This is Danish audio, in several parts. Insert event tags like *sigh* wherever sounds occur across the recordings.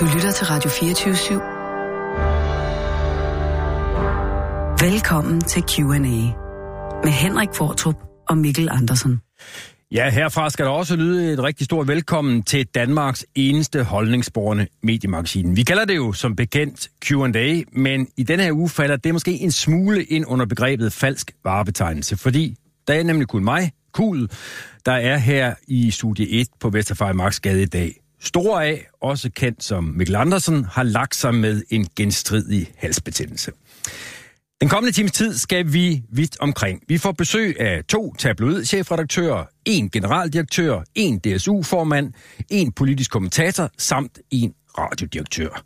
Du lytter til Radio 24 /7. Velkommen til Q&A med Henrik Fortrup og Mikkel Andersen. Ja, herfra skal der også lyde et rigtig stort velkommen til Danmarks eneste holdningsborgende mediemagasin. Vi kalder det jo som bekendt Q&A, men i denne her uge falder det måske en smule ind under begrebet falsk varebetegnelse, fordi der er nemlig kun mig, Kul, der er her i studie 1 på Vesterfejmarksgade i dag. Store A, også kendt som Mikkel Andersen, har lagt sig med en genstridig halsbetændelse. Den kommende times tid skal vi vidt omkring. Vi får besøg af to tabloid-chefredaktører, en generaldirektør, en DSU-formand, en politisk kommentator samt en radiodirektør.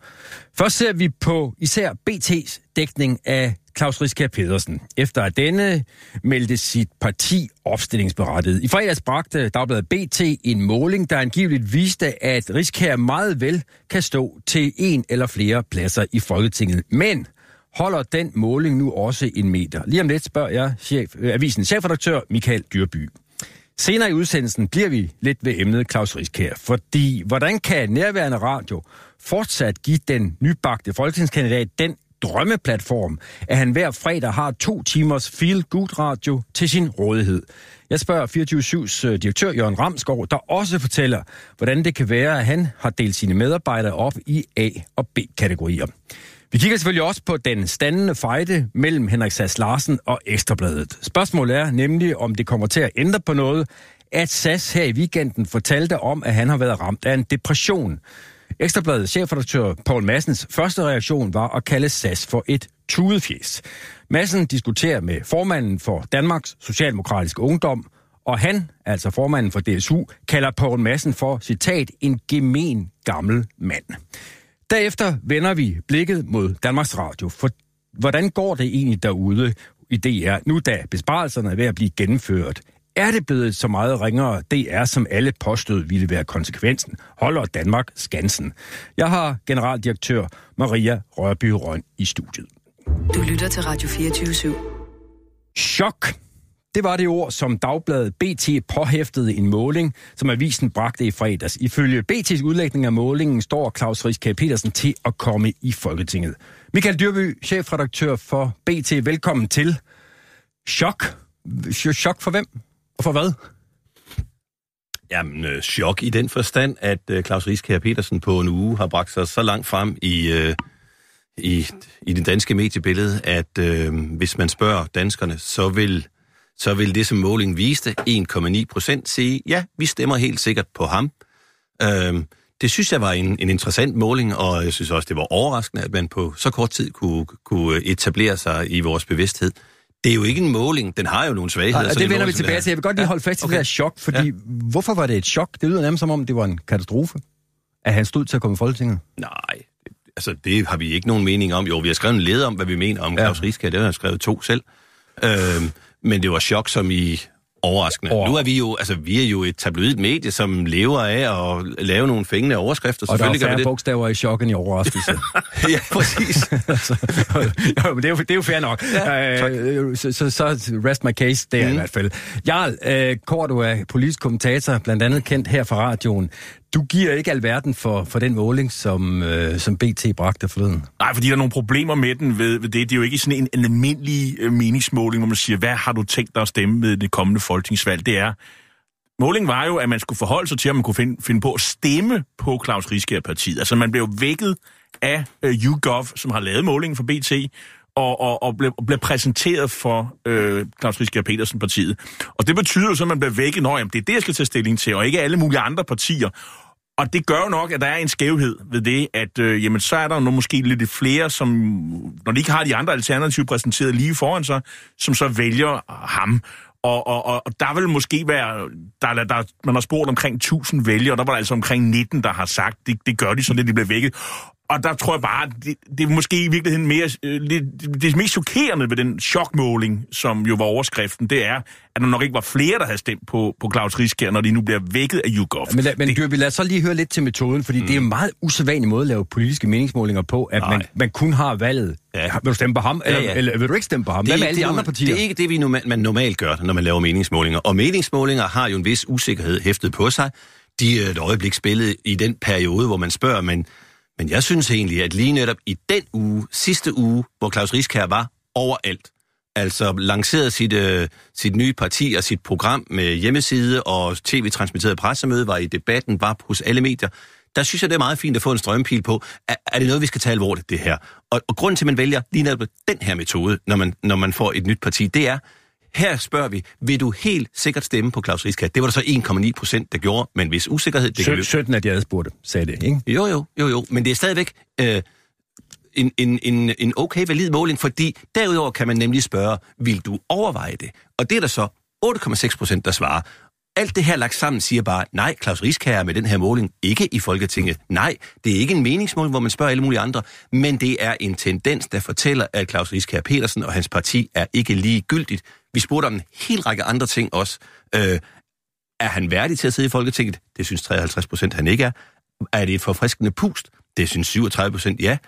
Først ser vi på især BT's dækning af Claus Riskær Pedersen, efter at denne meldte sit parti opstillingsberettet. I fredags bragte Dagbladet BT en måling, der angiveligt viste, at Riskær meget vel kan stå til en eller flere pladser i Folketinget. Men holder den måling nu også en meter? Lige om lidt spørger jeg chef, øh, avisens chefredaktør Michael Dyrby. Senere i udsendelsen bliver vi lidt ved emnet Claus Riskær, fordi hvordan kan nærværende radio fortsat give den nybagte folketingskandidat den drømmeplatform, at han hver fredag har to timers feel good radio til sin rådighed. Jeg spørger 24-7's øh, direktør Jørgen Ramskov, der også fortæller, hvordan det kan være, at han har delt sine medarbejdere op i A- og B-kategorier. Vi kigger selvfølgelig også på den standende fejde mellem Henrik Sass Larsen og Ekstrabladet. Spørgsmålet er nemlig, om det kommer til at ændre på noget, at Sass her i weekenden fortalte om, at han har været ramt af en depression. Ekstrabladets chefredaktør Paul Massens første reaktion var at kalde SAS for et tudefjes. Massen diskuterer med formanden for Danmarks Socialdemokratiske Ungdom, og han, altså formanden for DSU, kalder Paul Massen for, citat, en gemen gammel mand. Derefter vender vi blikket mod Danmarks Radio. For hvordan går det egentlig derude i DR, nu da besparelserne er ved at blive gennemført? Er det blevet så meget ringere DR, som alle påstod ville være konsekvensen? Holder Danmark skansen? Jeg har generaldirektør Maria Rørby Røn i studiet. Du lytter til Radio 24 /7. Chok. Det var det ord, som dagbladet BT påhæftede en måling, som avisen bragte i fredags. Ifølge BT's udlægning af målingen står Claus Rieskær Petersen til at komme i Folketinget. Michael Dyrby, chefredaktør for BT, velkommen til. Chok. Chok for hvem? Og for hvad? Jamen, øh, chok i den forstand, at øh, Claus Rieskær Petersen på en uge har bragt sig så langt frem i, øh, i, i det danske mediebillede, at øh, hvis man spørger danskerne, så vil, så vil det, som målingen viste, 1,9 procent, sige, ja, vi stemmer helt sikkert på ham. Øh, det synes jeg var en, en interessant måling, og jeg synes også, det var overraskende, at man på så kort tid kunne, kunne etablere sig i vores bevidsthed. Det er jo ikke en måling. Den har jo nogle svagheder. Nej, det vender vi tilbage til. Jeg vil godt lige holde fast i okay. det her chok, fordi ja. hvorfor var det et chok? Det lyder nærmest som om, det var en katastrofe, at han stod til at komme i Folketinget. Nej, altså det har vi ikke nogen mening om. Jo, vi har skrevet en leder om, hvad vi mener om Claus ja. Rieskær. Det har jeg skrevet to selv. Øhm, men det var chok, som i overraskende. Over. Nu er vi jo, altså vi er jo et tabloid medie, som lever af at lave nogle fængende overskrifter. Og der er færre bogstaver i chok end i overraskelse. *laughs* ja, præcis. *laughs* altså, jo, det, er jo, det er jo fair nok. Ja, uh, så, så, så rest my case der mm. i hvert fald. Jarl, uh, Kort, du er politisk kommentator, blandt andet kendt her fra radioen. Du giver ikke alverden for, for den måling, som, øh, som BT bragte forleden. Nej, fordi der er nogle problemer med den ved, ved det. Det er jo ikke sådan en, en almindelig øh, meningsmåling, hvor man siger, hvad har du tænkt dig at stemme med det kommende folketingsvalg? Det er, målingen var jo, at man skulle forholde sig til, at man kunne finde, finde på at stemme på Claus Rieskær partiet. Altså man blev vækket af øh, YouGov, som har lavet målingen for BT, og, og, og, blev, blev præsenteret for øh, Claus Rieskær Petersen partiet. Og det betyder jo så, at man bliver vækket, når jamen, det er det, jeg skal tage stilling til, og ikke alle mulige andre partier. Og det gør jo nok, at der er en skævhed ved det, at øh, jamen, så er der nu måske lidt flere, som, når de ikke har de andre alternativer præsenteret lige foran sig, som så vælger ham. Og, og, og, og der vil måske være, der, der, man har spurgt omkring 1000 vælgere, og der var der altså omkring 19, der har sagt, det, det gør de, så det de bliver vækket. Og der tror jeg bare, det, det er måske i virkeligheden mere, øh, det, det mest chokerende ved den chokmåling, som jo var overskriften, det er, at der nok ikke var flere, der havde stemt på, på Claus Rieskær, når de nu bliver vækket af YouGov. Men, men det, vi lad os så lige høre lidt til metoden, fordi mm. det er en meget usædvanlig måde at lave politiske meningsmålinger på, at man, man kun har valget. Ja. Vil du stemme på ham, ja, ja. Eller, eller vil du ikke stemme på ham? Det Hvad med alle de andre partier? Det er ikke det, vi normal, man normalt gør, når man laver meningsmålinger. Og meningsmålinger har jo en vis usikkerhed hæftet på sig. De er et øjeblik spillet i den periode, hvor man spørger, men men jeg synes egentlig, at lige netop i den uge, sidste uge, hvor Claus Rieskær var overalt, altså lancerede sit, øh, sit nye parti og sit program med hjemmeside og tv-transmitteret pressemøde, var i debatten, var hos alle medier, der synes jeg, det er meget fint at få en strømpil på. Er, er det noget, vi skal tage alvorligt, det her? Og, og grunden til, at man vælger lige netop den her metode, når man, når man får et nyt parti, det er, her spørger vi, vil du helt sikkert stemme på Claus Rieskær? Det var der så 1,9 procent, der gjorde, men hvis usikkerhed... Det kan 17 af de adspurgte sagde det, ikke? Jo, jo, jo, jo, men det er stadigvæk øh, en, en, en, en okay valid måling, fordi derudover kan man nemlig spørge, vil du overveje det? Og det er der så 8,6 procent, der svarer. Alt det her lagt sammen siger bare, nej, Claus Rieskær med den her måling ikke i Folketinget. Nej, det er ikke en meningsmåling, hvor man spørger alle mulige andre, men det er en tendens, der fortæller, at Claus Rieskær Petersen og hans parti er ikke ligegyldigt. Vi spurgte om en hel række andre ting også. Øh, er han værdig til at sidde i Folketinget? Det synes 53 procent, han ikke er. Er det et forfriskende pust? Det synes 37 procent, ja.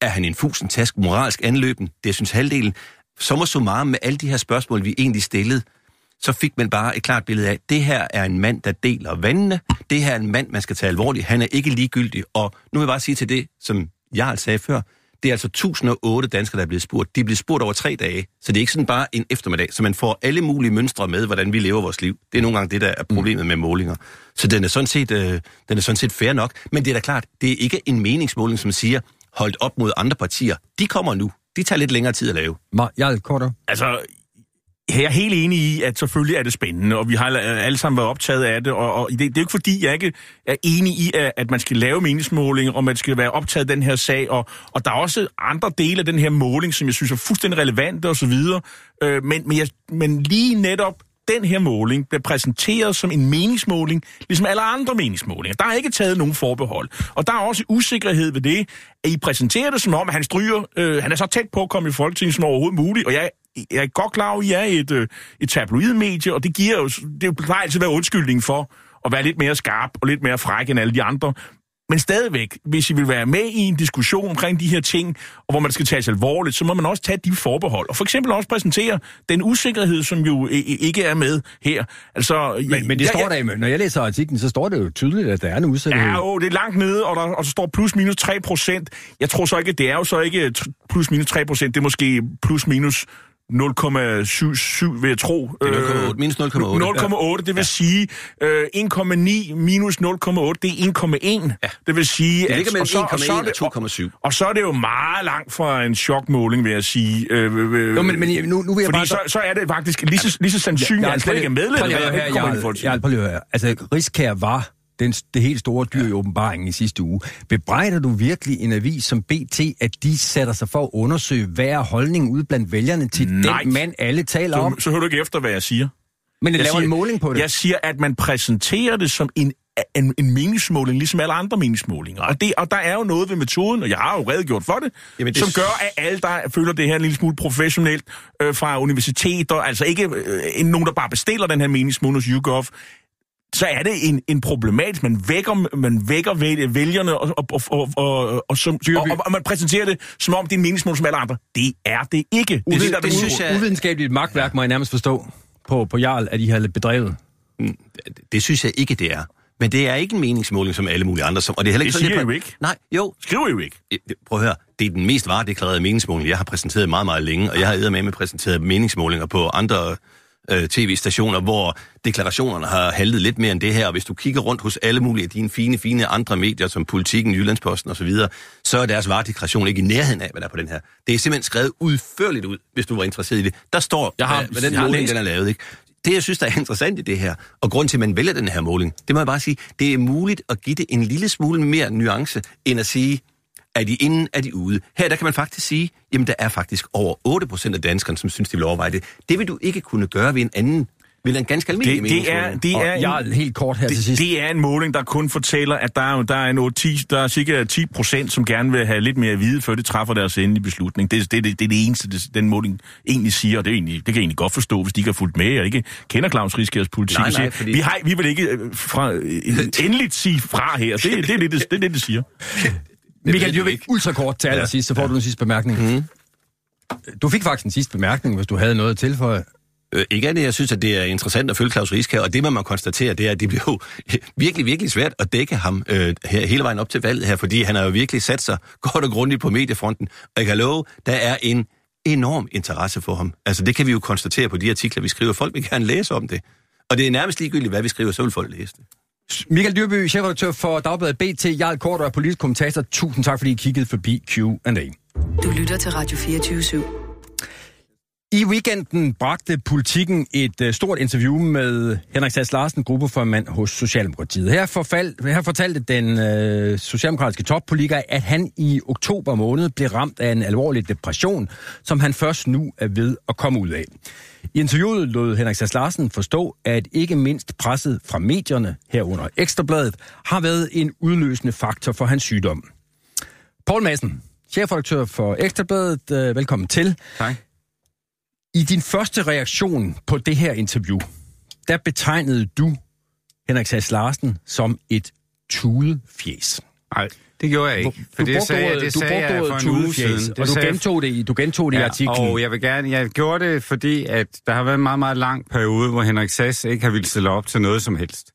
Er han en fusen task moralsk anløben? Det synes halvdelen. Sommer summarum med alle de her spørgsmål, vi egentlig stillede, så fik man bare et klart billede af, at det her er en mand, der deler vandene. Det her er en mand, man skal tage alvorligt. Han er ikke ligegyldig. Og nu vil jeg bare sige til det, som jeg sagde før, det er altså 1008 danskere, der er blevet spurgt. De er blevet spurgt over tre dage, så det er ikke sådan bare en eftermiddag, så man får alle mulige mønstre med, hvordan vi lever vores liv. Det er nogle gange det, der er problemet med målinger. Så den er sådan set, øh, den er sådan set fair nok, men det er da klart, det er ikke en meningsmåling, som siger, holdt op mod andre partier. De kommer nu. De tager lidt længere tid at lave. Jeg kortere. Altså, jeg er helt enig i, at selvfølgelig er det spændende, og vi har alle sammen været optaget af det, og, og det, det er jo ikke fordi, jeg ikke er enig i, at, at man skal lave meningsmålinger, og man skal være optaget af den her sag, og, og der er også andre dele af den her måling, som jeg synes er fuldstændig relevante osv., øh, men, men, jeg, men lige netop den her måling bliver præsenteret som en meningsmåling, ligesom alle andre meningsmålinger. Der er ikke taget nogen forbehold. Og der er også usikkerhed ved det, at I præsenterer det som om, at han stryger, øh, han er så tæt på at komme i Folketinget som overhovedet muligt, og jeg jeg er godt klar over, at I er et, øh, et tabloidmedie, og det giver jo, det plejer altid at være undskyldning for at være lidt mere skarp og lidt mere fræk end alle de andre. Men stadigvæk, hvis I vil være med i en diskussion omkring de her ting, og hvor man skal tages alvorligt, så må man også tage de forbehold. Og for eksempel også præsentere den usikkerhed, som jo ikke er med her. Altså, men, men det jeg, står der, når jeg læser artiklen, så står det jo tydeligt, at der er en usikkerhed. Ja, jo, det er langt nede, og der, og der står plus minus 3 procent. Jeg tror så ikke, det er jo så ikke plus minus 3 procent, det er måske plus minus 0,77 vil jeg tro. Det er 0,8, minus 0,8. 0,8, det vil ja. sige øh, 1,9 minus 0,8, det er 1,1. Ja. Det vil sige... Det ligger mellem 1,1 og 2,7. Og så er det jo meget langt fra en chokmåling, vil jeg sige. Øh, øh, jo, men, men nu, nu vil jeg fordi bare... så, så er det faktisk lige så, lige så sandsynligt, at han slet ikke er medlem. Prøv lige at høre Jarl. Altså, Rigskær var den, det helt store dyr i åbenbaringen i sidste uge. Bebrejder du virkelig en avis som BT, at de sætter sig for at undersøge, hvad er holdningen ude blandt vælgerne til Nej. den mand, alle taler så, om? Så hører du ikke efter, hvad jeg siger. Men jeg laver siger, en måling på det? Jeg siger, at man præsenterer det som en en, en meningsmåling, ligesom alle andre meningsmålinger. Og, det, og der er jo noget ved metoden, og jeg har jo redegjort for det, Jamen, det som gør, at alle, der føler det her en lille smule professionelt øh, fra universiteter, altså ikke øh, nogen, der bare bestiller den her meningsmåling hos YouGov, så er det en, en problematisk. Man vækker, man vækker vælgerne, og, og, og, og, og, som, og, og, og man præsenterer det, som om det er en meningsmål som alle andre. Det er det ikke. Uviden, det, det, det synes jeg... Uvidenskabeligt magtværk må jeg nærmest forstå på, på Jarl, at de har bedrevet. Mm, det, det synes jeg ikke, det er. Men det er ikke en meningsmåling som alle mulige andre. Som, og det er heller ikke det siger I jo ikke. Nej, jo. Skriver I jo ikke. Prøv at høre. Det er den mest varedeklarerede meningsmåling, jeg har præsenteret meget, meget længe. Og jeg har med med præsenteret meningsmålinger på andre øh, tv-stationer, hvor deklarationerne har haltet lidt mere end det her. Og hvis du kigger rundt hos alle mulige af dine fine, fine andre medier, som Politiken, Jyllandsposten osv., så er deres varedeklaration ikke i nærheden af, hvad der er på den her. Det er simpelthen skrevet udførligt ud, hvis du var interesseret i det. Der står, jeg har, hvad den jeg måling, den er lavet. Ikke? Det, jeg synes, der er interessant i det her, og grund til, at man vælger den her måling, det må jeg bare sige, det er muligt at give det en lille smule mere nuance, end at sige, er de inde, er de ude? Her der kan man faktisk sige, jamen der er faktisk over 8% af danskerne, som synes, de vil overveje det. Det vil du ikke kunne gøre ved en anden vil en ganske almindelig det, det er, det er en, jeg helt kort her det, til sidst. Det er en måling, der kun fortæller, at der er, der er, noget 10, der er cirka 10 procent, som gerne vil have lidt mere at vide, før de træffer deres endelige beslutning. Det, det, det, det er det eneste, det, den måling egentlig siger, og det, er egentlig, det kan jeg egentlig godt forstå, hvis de ikke har fulgt med og ikke kender Claus Riskærs politik. Nej, nej, fordi... vi, har, vi vil ikke øh, fra, *laughs* endeligt sige fra her. Det, det, det, det, det, det, det, det siger. Michael Dyrvik, ultrakort til allersidst, så får ja. du en sidste bemærkning. Mm. Du fik faktisk en sidste bemærkning, hvis du havde noget at tilføje. Øh, ikke andet, jeg synes, at det er interessant at følge Claus Rieskær, og det, man må konstatere, det er, at det bliver jo *laughs* virkelig, virkelig svært at dække ham øh, her, hele vejen op til valget her, fordi han har jo virkelig sat sig godt og grundigt på mediefronten. Og jeg kan love, der er en enorm interesse for ham. Altså, det kan vi jo konstatere på de artikler, vi skriver. Folk vil gerne læse om det. Og det er nærmest ligegyldigt, hvad vi skriver, så vil folk læse det. Michael Dyrby, chefredaktør for Dagbladet BT, Jarl Kort og politisk kommentator. Tusind tak, fordi I kiggede forbi Q&A. Du lytter til Radio 24 /7. I weekenden bragte politikken et øh, stort interview med Henrik Sass Larsen, gruppeformand hos Socialdemokratiet. Her, forfald, her fortalte den øh, socialdemokratiske toppolitiker, at han i oktober måned blev ramt af en alvorlig depression, som han først nu er ved at komme ud af. I interviewet lod Henrik Sass Larsen forstå, at ikke mindst presset fra medierne herunder Ekstrabladet har været en udløsende faktor for hans sygdom. Paul Madsen, chefredaktør for Ekstrabladet, øh, velkommen til. Tak. I din første reaktion på det her interview, der betegnede du Henrik Sass Larsen som et tudefjes. Nej, det gjorde jeg ikke. For du det sagde, ordet- det du sagde brugte jeg for en uge siden. og du gentog det, i, du gentog det i artiklen. Og jeg vil gerne, jeg gjorde det, fordi at der har været en meget, meget lang periode, hvor Henrik Sass ikke har ville stille op til noget som helst.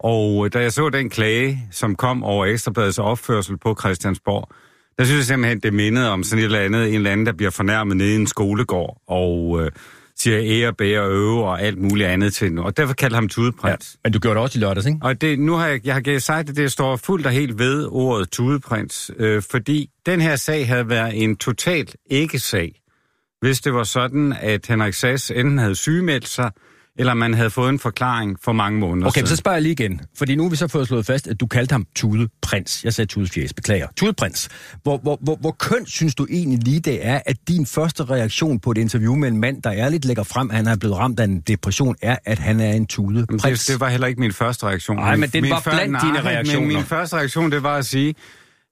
Og da jeg så den klage, som kom over Ekstrabladets opførsel på Christiansborg, der synes jeg simpelthen, det mindede om sådan et eller andet, en eller anden, der bliver fornærmet nede i en skolegård, og øh, siger ære, bære, øve og alt muligt andet til den. Og derfor kaldte ham ja, tudeprins. men du gjorde det også i lørdags, ikke? Og det, nu har jeg, jeg har sagt, at det står fuldt og helt ved ordet tudeprins, øh, fordi den her sag havde været en totalt ikke-sag, hvis det var sådan, at Henrik Sass enten havde sygemeldt sig, eller man havde fået en forklaring for mange måneder Okay, men så siden. spørger jeg lige igen. Fordi nu har vi så fået slået fast, at du kaldte ham Tudeprins. Jeg sagde Tudefjes, beklager. Tudeprins. Hvor, hvor, hvor, hvor kønt synes du egentlig lige det er, at din første reaktion på et interview med en mand, der ærligt lægger frem, at han er blevet ramt af en depression, er, at han er en Men tudeprins? det, det var heller ikke min første reaktion. Nej, men min var før- blandt dine nej, reaktioner. Men min første reaktion, det var at sige,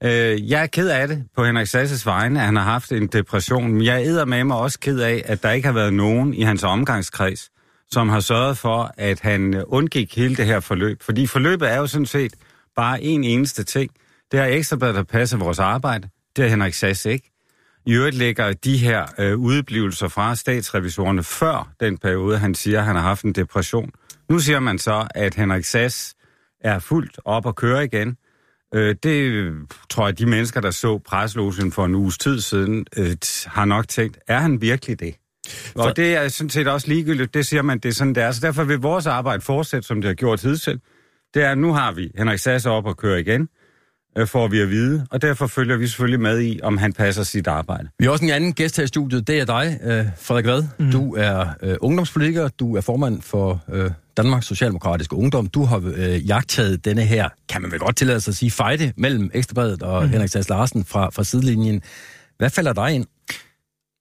øh, jeg er ked af det på Henrik Sasses vegne, at han har haft en depression. Men jeg er med mig også ked af, at der ikke har været nogen i hans omgangskreds, som har sørget for, at han øh, undgik hele det her forløb. Fordi forløbet er jo sådan set bare en eneste ting. Det er ekstrabladet, der passer vores arbejde. Det er Henrik Sass ikke. I øvrigt lægger de her øh, udeblivelser fra statsrevisorerne før den periode, han siger, at han har haft en depression. Nu siger man så, at Henrik Sass er fuldt op og køre igen. Øh, det tror jeg, de mennesker, der så preslogen for en uges tid siden, øh, har nok tænkt, er han virkelig det? Og For- det er sådan set også ligegyldigt. Det siger man, det er sådan, det er. Så derfor vil vores arbejde fortsætte, som det har gjort hidtil. Det er, at nu har vi Henrik Sass op og køre igen, øh, får vi at vide, og derfor følger vi selvfølgelig med i, om han passer sit arbejde. Vi har også en anden gæst her i studiet. Det er dig, øh, Frederik Vad. Mm. Du er øh, ungdomspolitiker. Du er formand for øh, Danmarks Socialdemokratiske Ungdom. Du har øh, jagtaget denne her, kan man vel godt tillade sig at sige, fejde mellem Ekstrabladet og mm. Henrik Sass Larsen fra, fra sidelinjen. Hvad falder dig ind?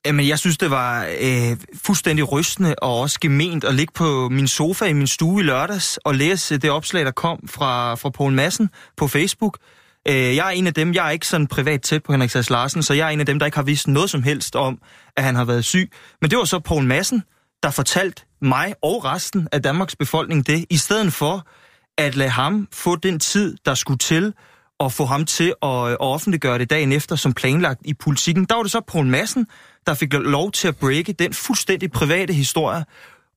Jamen, jeg synes, det var øh, fuldstændig rystende og også gement at ligge på min sofa i min stue i lørdags og læse det opslag, der kom fra, fra Poul Madsen på Facebook. Øh, jeg er en af dem, jeg er ikke sådan privat tæt på Henrik Sass Larsen, så jeg er en af dem, der ikke har vidst noget som helst om, at han har været syg. Men det var så Poul Madsen, der fortalte mig og resten af Danmarks befolkning det, i stedet for at lade ham få den tid, der skulle til, og få ham til at, øh, at offentliggøre det dagen efter, som planlagt i politikken. Der var det så Poul Madsen, der fik lov til at breake den fuldstændig private historie.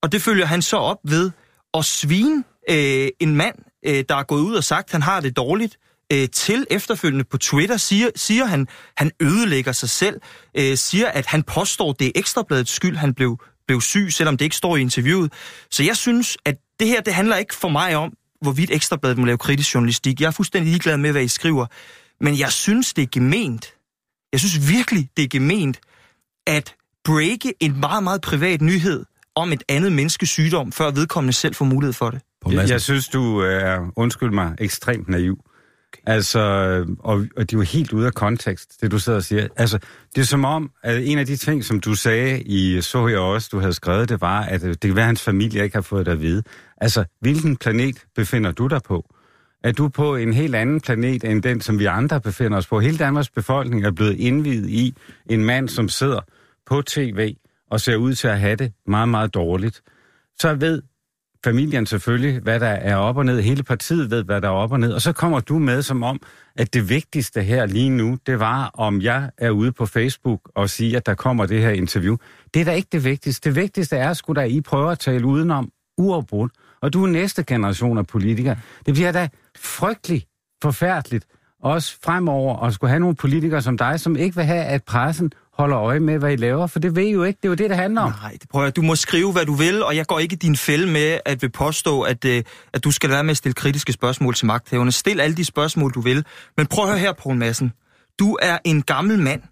Og det følger han så op ved at svine øh, en mand, øh, der er gået ud og sagt, at han har det dårligt, øh, til efterfølgende på Twitter, siger, siger han, han ødelægger sig selv, øh, siger, at han påstår, det er ekstrabladets skyld, han blev, blev syg, selvom det ikke står i interviewet. Så jeg synes, at det her, det handler ikke for mig om, hvorvidt ekstrabladet må lave kritisk journalistik. Jeg er fuldstændig ligeglad med, hvad I skriver. Men jeg synes, det er gement. Jeg synes virkelig, det er gement, at breake en meget, meget privat nyhed om et andet menneskes sygdom, før vedkommende selv får mulighed for det. Jeg, synes, du er, undskyld mig, ekstremt naiv. Altså, og, og det er jo helt ude af kontekst, det du sidder og siger. Altså, det er som om, at en af de ting, som du sagde i Så jeg også, du havde skrevet, det var, at øh, det kan være, at hans familie ikke har fået det at vide. Altså, hvilken planet befinder du dig på? Er du på en helt anden planet, end den, som vi andre befinder os på? Hele Danmarks befolkning er blevet indvidet i en mand, som sidder på tv og ser ud til at have det meget, meget dårligt. Så ved familien selvfølgelig, hvad der er op og ned. Hele partiet ved, hvad der er op og ned. Og så kommer du med som om, at det vigtigste her lige nu, det var, om jeg er ude på Facebook og siger, at der kommer det her interview. Det er da ikke det vigtigste. Det vigtigste er, at I prøver at tale udenom uafbrudt. Og du er næste generation af politikere. Det bliver da frygteligt forfærdeligt, også fremover at skulle have nogle politikere som dig, som ikke vil have, at pressen holder øje med, hvad I laver, for det ved I jo ikke. Det er jo det, det handler om. Nej, det prøver Du må skrive, hvad du vil, og jeg går ikke i din fælde med at vil påstå, at, øh, at du skal være med at stille kritiske spørgsmål til magthæverne. Stil alle de spørgsmål, du vil. Men prøv at høre her, Poul Madsen. Du er en gammel mand.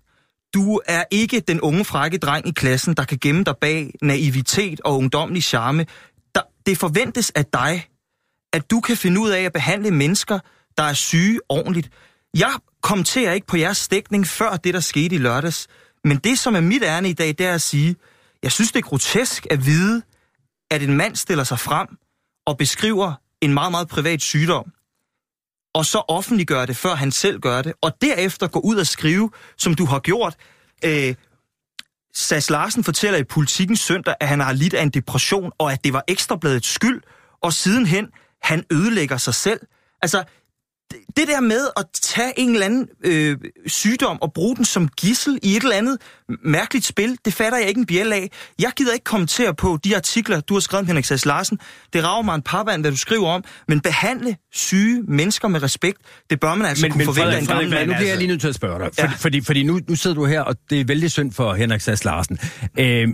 Du er ikke den unge, frække dreng i klassen, der kan gemme dig bag naivitet og ungdomlig charme. Det forventes af dig, at du kan finde ud af at behandle mennesker, der er syge ordentligt. Jeg kommenterer ikke på jeres stikning før det, der skete i lørdags. Men det, som er mit ærne i dag, det er at sige, jeg synes, det er grotesk at vide, at en mand stiller sig frem og beskriver en meget, meget privat sygdom, og så offentliggør det, før han selv gør det, og derefter gå ud og skrive, som du har gjort. Øh, Sas Larsen fortæller i Politiken søndag, at han har lidt af en depression, og at det var ekstrabladets skyld, og sidenhen, han ødelægger sig selv. Altså, det der med at tage en eller anden øh, sygdom og bruge den som gissel i et eller andet mærkeligt spil, det fatter jeg ikke en bjæl af. Jeg gider ikke kommentere på de artikler, du har skrevet, Henrik Sass Larsen. Det rager mig en parvand, hvad du skriver om, men behandle syge mennesker med respekt, det bør man altså men, kunne men, forvente af en gammel mand. Nu bliver jeg lige nødt til at spørge dig, ja. fordi, fordi, fordi nu, nu sidder du her, og det er vældig synd for Henrik Sass Larsen. Øh,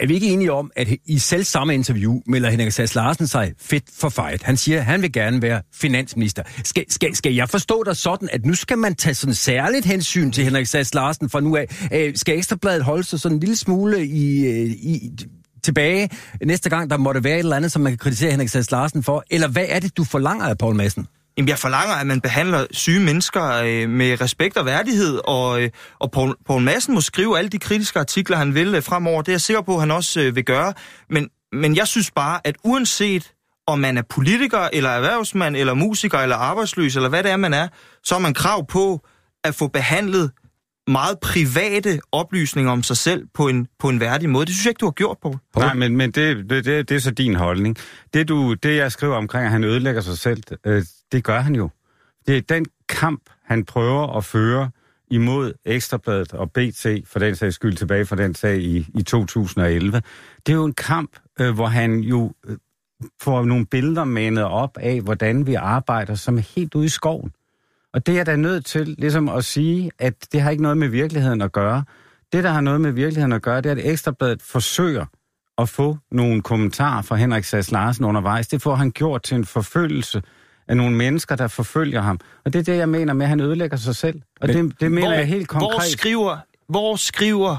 er vi ikke enige om, at i selv samme interview melder Henrik Sass Larsen sig fedt for fejt? Han siger, at han vil gerne være finansminister. Skal, skal, skal jeg forstå dig sådan, at nu skal man tage sådan særligt hensyn til Henrik Sass Larsen fra nu af? Øh, skal Ekstrabladet holde sig sådan en lille smule i, øh, i tilbage næste gang, der måtte være et eller andet, som man kan kritisere Henrik Sass Larsen for? Eller hvad er det, du forlanger af Poul Madsen? Jamen, jeg forlanger, at man behandler syge mennesker øh, med respekt og værdighed, og, øh, og Poul, Poul Madsen må skrive alle de kritiske artikler, han vil øh, fremover. Det er jeg sikker på, at han også øh, vil gøre. Men, men jeg synes bare, at uanset om man er politiker, eller erhvervsmand, eller musiker, eller arbejdsløs, eller hvad det er, man er, så har man krav på at få behandlet meget private oplysninger om sig selv på en, på en værdig måde. Det synes jeg ikke, du har gjort, på. Nej, men, men det, det, det, det er så din holdning. Det, du, det jeg skriver omkring, at han ødelægger sig selv, øh, det gør han jo. Det er den kamp, han prøver at føre imod Ekstrabladet og BT, for den sags skyld tilbage fra den sag i, i 2011. Det er jo en kamp, øh, hvor han jo øh, får nogle billeder manet op af, hvordan vi arbejder som helt ude i skoven. Og det er da nødt til ligesom at sige, at det har ikke noget med virkeligheden at gøre. Det, der har noget med virkeligheden at gøre, det er, at Ekstrabladet forsøger at få nogle kommentarer fra Henrik Sass Larsen undervejs. Det får han gjort til en forfølgelse af nogle mennesker, der forfølger ham. Og det er det, jeg mener med, at han ødelægger sig selv. Og Men, det, det mener hvor, jeg helt konkret. Hvor skriver, hvor skriver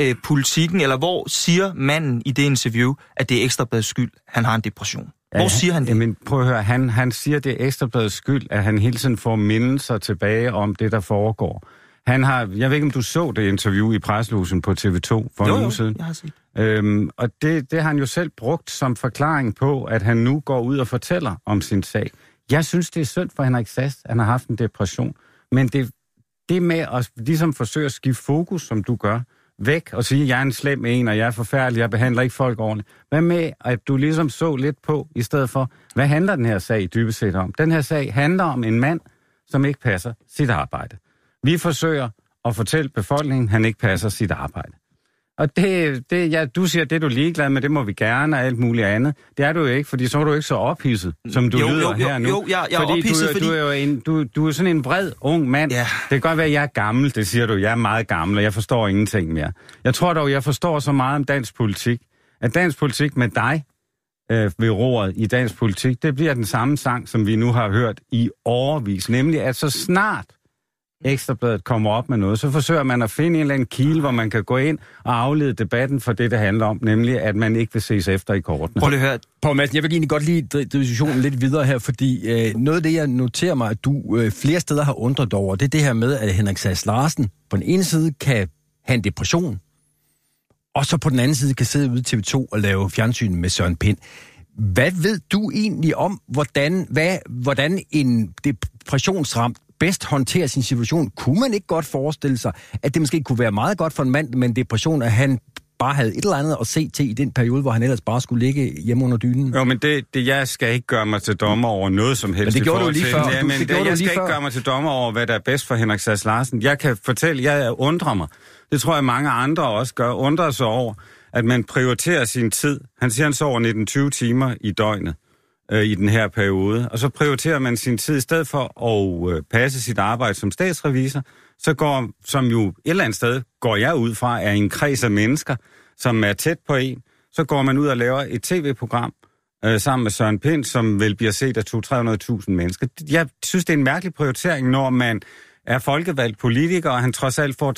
øh, politikken, eller hvor siger manden i det interview, at det er Ekstrabladets skyld, han har en depression? Hvor siger han det? Jamen, prøv at høre, han, han siger, det er Ekstrabladets skyld, at han hele tiden får minde sig tilbage om det, der foregår. Han har, jeg ved ikke, om du så det interview i preslusen på TV2 for jo, en uge siden. jeg har set. Øhm, og det, det har han jo selv brugt som forklaring på, at han nu går ud og fortæller om sin sag. Jeg synes, det er synd for Henrik Sass, han har haft en depression. Men det, det med at ligesom forsøge at skifte fokus, som du gør, væk og sige, at jeg er en slem en, og jeg er forfærdelig, jeg behandler ikke folk ordentligt. Hvad med, at du ligesom så lidt på, i stedet for, hvad handler den her sag dybest set om? Den her sag handler om en mand, som ikke passer sit arbejde. Vi forsøger at fortælle befolkningen, at han ikke passer sit arbejde. Og det, det, ja, du siger, det er du ligeglad med, det må vi gerne og alt muligt andet. Det er du jo ikke, fordi så er du ikke så ophidset, som du jo, lyder jo, jo, her nu. Jo, jeg, jeg fordi er ophidset, du, fordi... Du er jo en, du, du er sådan en vred ung mand. Ja. Det kan godt være, at jeg er gammel, det siger du. Jeg er meget gammel, og jeg forstår ingenting mere. Jeg tror dog, jeg forstår så meget om dansk politik, at dansk politik med dig øh, ved roret i dansk politik, det bliver den samme sang, som vi nu har hørt i overvis. Nemlig, at så snart Ekstrabladet kommer op med noget, så forsøger man at finde en eller anden kile, hvor man kan gå ind og aflede debatten for det, det handler om, nemlig at man ikke vil ses efter i kortene. Prøv lige at høre. Poul Madsen, jeg vil egentlig godt lide diskussionen lidt videre her, fordi øh, noget af det, jeg noterer mig, at du øh, flere steder har undret over, det er det her med, at Henrik Sass Larsen på den ene side kan have en depression, og så på den anden side kan sidde ude i TV2 og lave fjernsyn med Søren Pind. Hvad ved du egentlig om, hvordan, hvad, hvordan en depressionsramt bedst håndterer sin situation. Kunne man ikke godt forestille sig, at det måske kunne være meget godt for en mand med en depression, at han bare havde et eller andet at se til i den periode, hvor han ellers bare skulle ligge hjemme under dynen? Jo, men det, det, jeg skal ikke gøre mig til dommer over noget som helst. Men det gjorde du lige til- før. Ja, men det jeg skal før. ikke gøre mig til dommer over, hvad der er bedst for Henrik Sass Larsen. Jeg kan fortælle, jeg undrer mig. Det tror jeg mange andre også gør. Undrer sig over, at man prioriterer sin tid. Han siger, han sover 19-20 timer i døgnet øh, i den her periode. Og så prioriterer man sin tid i stedet for at øh, passe sit arbejde som statsrevisor, så går, som jo et eller andet sted går jeg ud fra, er en kreds af mennesker, som er tæt på en, så går man ud og laver et tv-program øh, sammen med Søren Pind, som vel bliver set af 200-300.000 mennesker. Jeg synes, det er en mærkelig prioritering, når man er folkevalgt politiker, og han trods alt får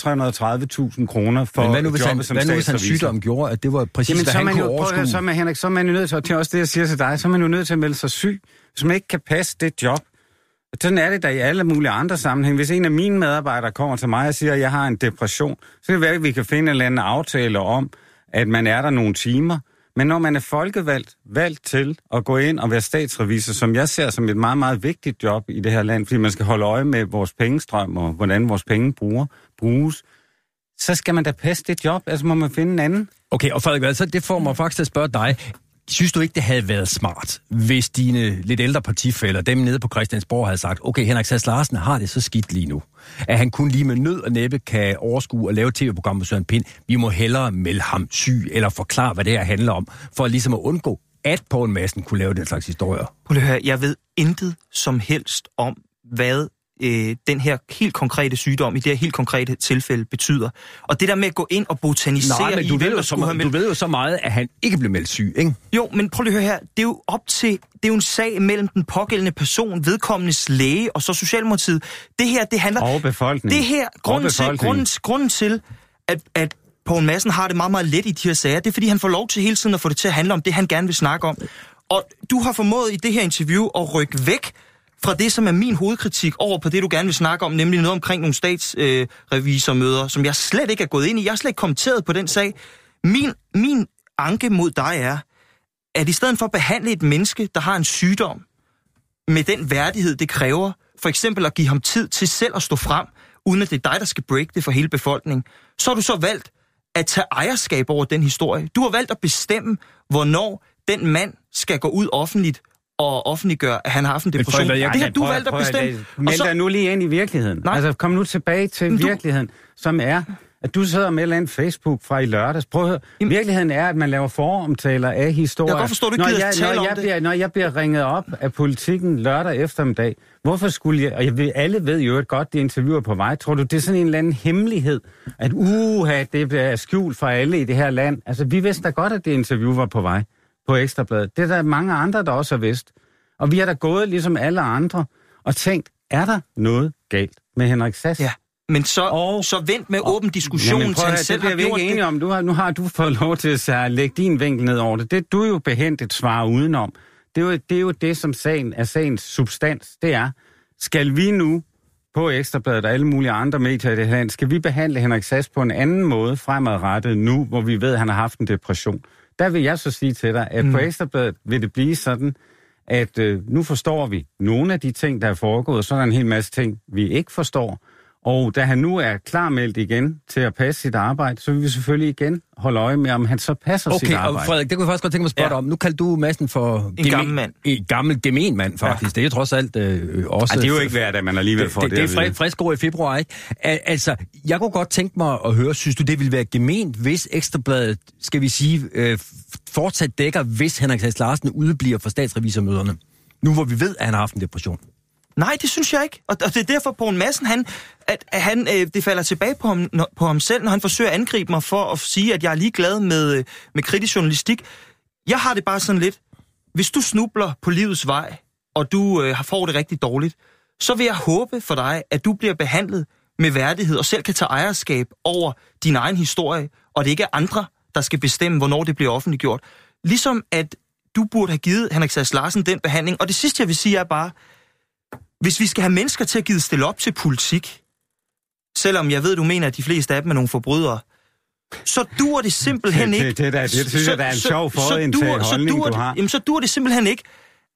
330.000 kroner for Men hvad nu, hvis, han, jobbet som hvad nu, hvis statsrevisor? sygdom gjorde, at det var præcis, Jamen, hvad så han man kunne jo, at høre, overskue? så man, Henrik, så er man jo nødt til, og det er også det, jeg siger til dig, så er man jo nødt til at melde sig syg, hvis man ikke kan passe det job. Sådan er det da i alle mulige andre sammenhæng. Hvis en af mine medarbejdere kommer til mig og siger, at jeg har en depression, så kan det være, at vi kan finde en eller anden aftale om, at man er der nogle timer. Men når man er folkevalgt, valgt til at gå ind og være statsrevisor, som jeg ser som et meget, meget vigtigt job i det her land, fordi man skal holde øje med vores pengestrøm og hvordan vores penge bruger, bruges, så skal man da passe det job, altså må man finde en anden. Okay, og Frederik, så det får mig faktisk til at spørge dig. Synes du ikke, det havde været smart, hvis dine lidt ældre partifælder, dem nede på Christiansborg, havde sagt, okay, Henrik Sass Larsen har det så skidt lige nu, at han kun lige med nød og næppe kan overskue og lave tv-program med Søren Pind. Vi må hellere melde ham syg, eller forklare, hvad det her handler om, for ligesom at undgå, at Poul Madsen kunne lave den slags historier. Prøv at høre, jeg ved intet som helst om, hvad øh, den her helt konkrete sygdom i det her helt konkrete tilfælde betyder. Og det der med at gå ind og botanisere Nej, men i, du hvem ved, jo så, have du ved jo så meget, at han ikke blev meldt syg, ikke? Jo, men prøv lige at høre her. Det er jo op til, det er jo en sag mellem den pågældende person, vedkommendes læge og så Socialdemokratiet. Det her, det handler... Og befolkningen. Det her, grunden til, grunden, grunden til at, at Poul Madsen har det meget, meget let i de her sager, det er, fordi han får lov til hele tiden at få det til at handle om det, han gerne vil snakke om. Og du har formået i det her interview at rykke væk fra det, som er min hovedkritik over på det, du gerne vil snakke om, nemlig noget omkring nogle statsrevisormøder, øh, som jeg slet ikke er gået ind i. Jeg har slet ikke kommenteret på den sag. Min, min anke mod dig er, at i stedet for at behandle et menneske, der har en sygdom, med den værdighed, det kræver, for eksempel at give ham tid til selv at stå frem, uden at det er dig, der skal break det for hele befolkningen, så har du så valgt at tage ejerskab over den historie. Du har valgt at bestemme, hvornår den mand skal gå ud offentligt og offentliggøre, at han har haft en depression. Frederik, jeg- det har du Prøv- valgt at prøv bestemme. lad- Og Meld dig nu lige ind i virkeligheden. Nej. Altså, kom nu tilbage til Men du- virkeligheden, som er, at du sidder med eller andet Facebook fra i lørdags. Prøv at høre. Jamen- Virkeligheden er, at man laver foromtaler af historier. Jeg kan godt forstå, du ikke gider jeg, tale når om jeg det. Bliver, når jeg bliver ringet op af politikken lørdag eftermiddag, hvorfor skulle jeg, og jeg ved, alle ved jo et godt, det interview er på vej. Tror du, det er sådan en eller anden hemmelighed, at uha, det er skjult for alle i det her land? Altså, vi vidste da godt, at det interview var på vej på Ekstrabladet. Det er der mange andre, der også har vidst. Og vi har da gået, ligesom alle andre, og tænkt, er der noget galt med Henrik Sass? ja, men så, Og- så vent med åben diskussion, Jamen, prøv til han selv det har vi ikke det. enige om. Du har, nu har du *laughs* fået lov til at lægge din vinkel ned over det. Det du jo behent et svar udenom. Det er, jo, det er jo det, som sagen er sagens substans. Det er, skal vi nu på Ekstrabladet og alle mulige andre medier i det her land, skal vi behandle Henrik Sass på en anden måde fremadrettet nu, hvor vi ved, at han har haft en depression? Der vil jeg så sige til dig, at mm. på Ekstrabladet vil det blive sådan, at øh, nu forstår vi nogle af de ting, der er foregået, og så er der en hel masse ting, vi ikke forstår. Og da han nu er klarmeldt igen til at passe sit arbejde, så vil vi selvfølgelig igen holde øje med, om han så passer sit Okay, og arbejde. Frederik, det kunne jeg faktisk godt tænke mig at spørge Ja. om. Nu kalder du Madsen for... En gammel mand. En gammel gemen mand, faktisk. Ja. Det er jo trods alt øh, også... Ej, det er jo ikke værd, at man alligevel får det, det, det, er fri, frisk ord i februar, ikke? Al- Altså, jeg kunne godt tænke mig at høre, synes du, det ville være gement, hvis Ekstrabladet, skal vi sige, øh, fortsat dækker, hvis Henrik Sass Larsen udebliver fra statsrevisormøderne? Nu hvor vi ved, at han har haft en depression. Nej, det synes jeg ikke. Og, og det er derfor, Poul Madsen, han, at, at han, øh, det falder tilbage på ham, når, på ham selv, når han forsøger at angribe mig for at sige, at jeg er ligeglad med, øh, med kritisk journalistik. Jeg har det bare sådan lidt, hvis du snubler på livets vej, og du øh, har får det rigtig dårligt, så vil jeg håbe for dig, at du bliver behandlet med værdighed og selv kan tage ejerskab over din egen historie, og det ikke er andre, der skal bestemme, hvornår det bliver offentliggjort. Ligesom at du burde have givet Henrik Sass Larsen den behandling. Og det sidste, jeg vil sige, er bare, hvis vi skal have mennesker til at give stille op til politik, selvom jeg ved, du mener, at de fleste af dem er nogle forbrydere, så duer det simpelthen Det- ikke. det- det der- det synes jeg, der er en sjov forudindtaget holdning, duer du det- har. Jamen, så duer det simpelthen ikke,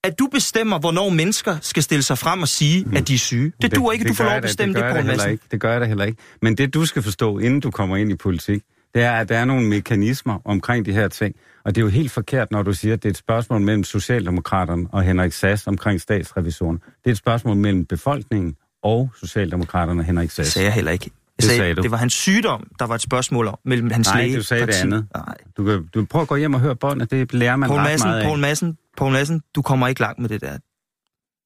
at du bestemmer, hvornår mennesker skal stille sig frem og sige, at de er syge. Det duer ikke, at du får lov at bestemme det, det Poul heller Madsen. ikke. Det gør jeg da heller ikke. Men det, du skal forstå, inden du kommer ind i politik, Det er, at der er nogle mekanismer omkring de her ting. Og det er jo helt forkert, når du siger, at det er et spørgsmål mellem Socialdemokraterne og Henrik Sass omkring statsrevisionen. Det er et spørgsmål mellem befolkningen og Socialdemokraterne og Henrik Sass. Det sagde jeg heller ikke. Jeg Det sagde, sagde du. det var hans sygdom, der var et spørgsmål mellem hans Nej, læge... du sagde det parti- andet. Nej. Du kan, du prøver at gå hjem og høre båndet, det lærer man Poul ret Madsen, meget af. Poul Madsen, Poul Madsen, du kommer ikke langt med det der.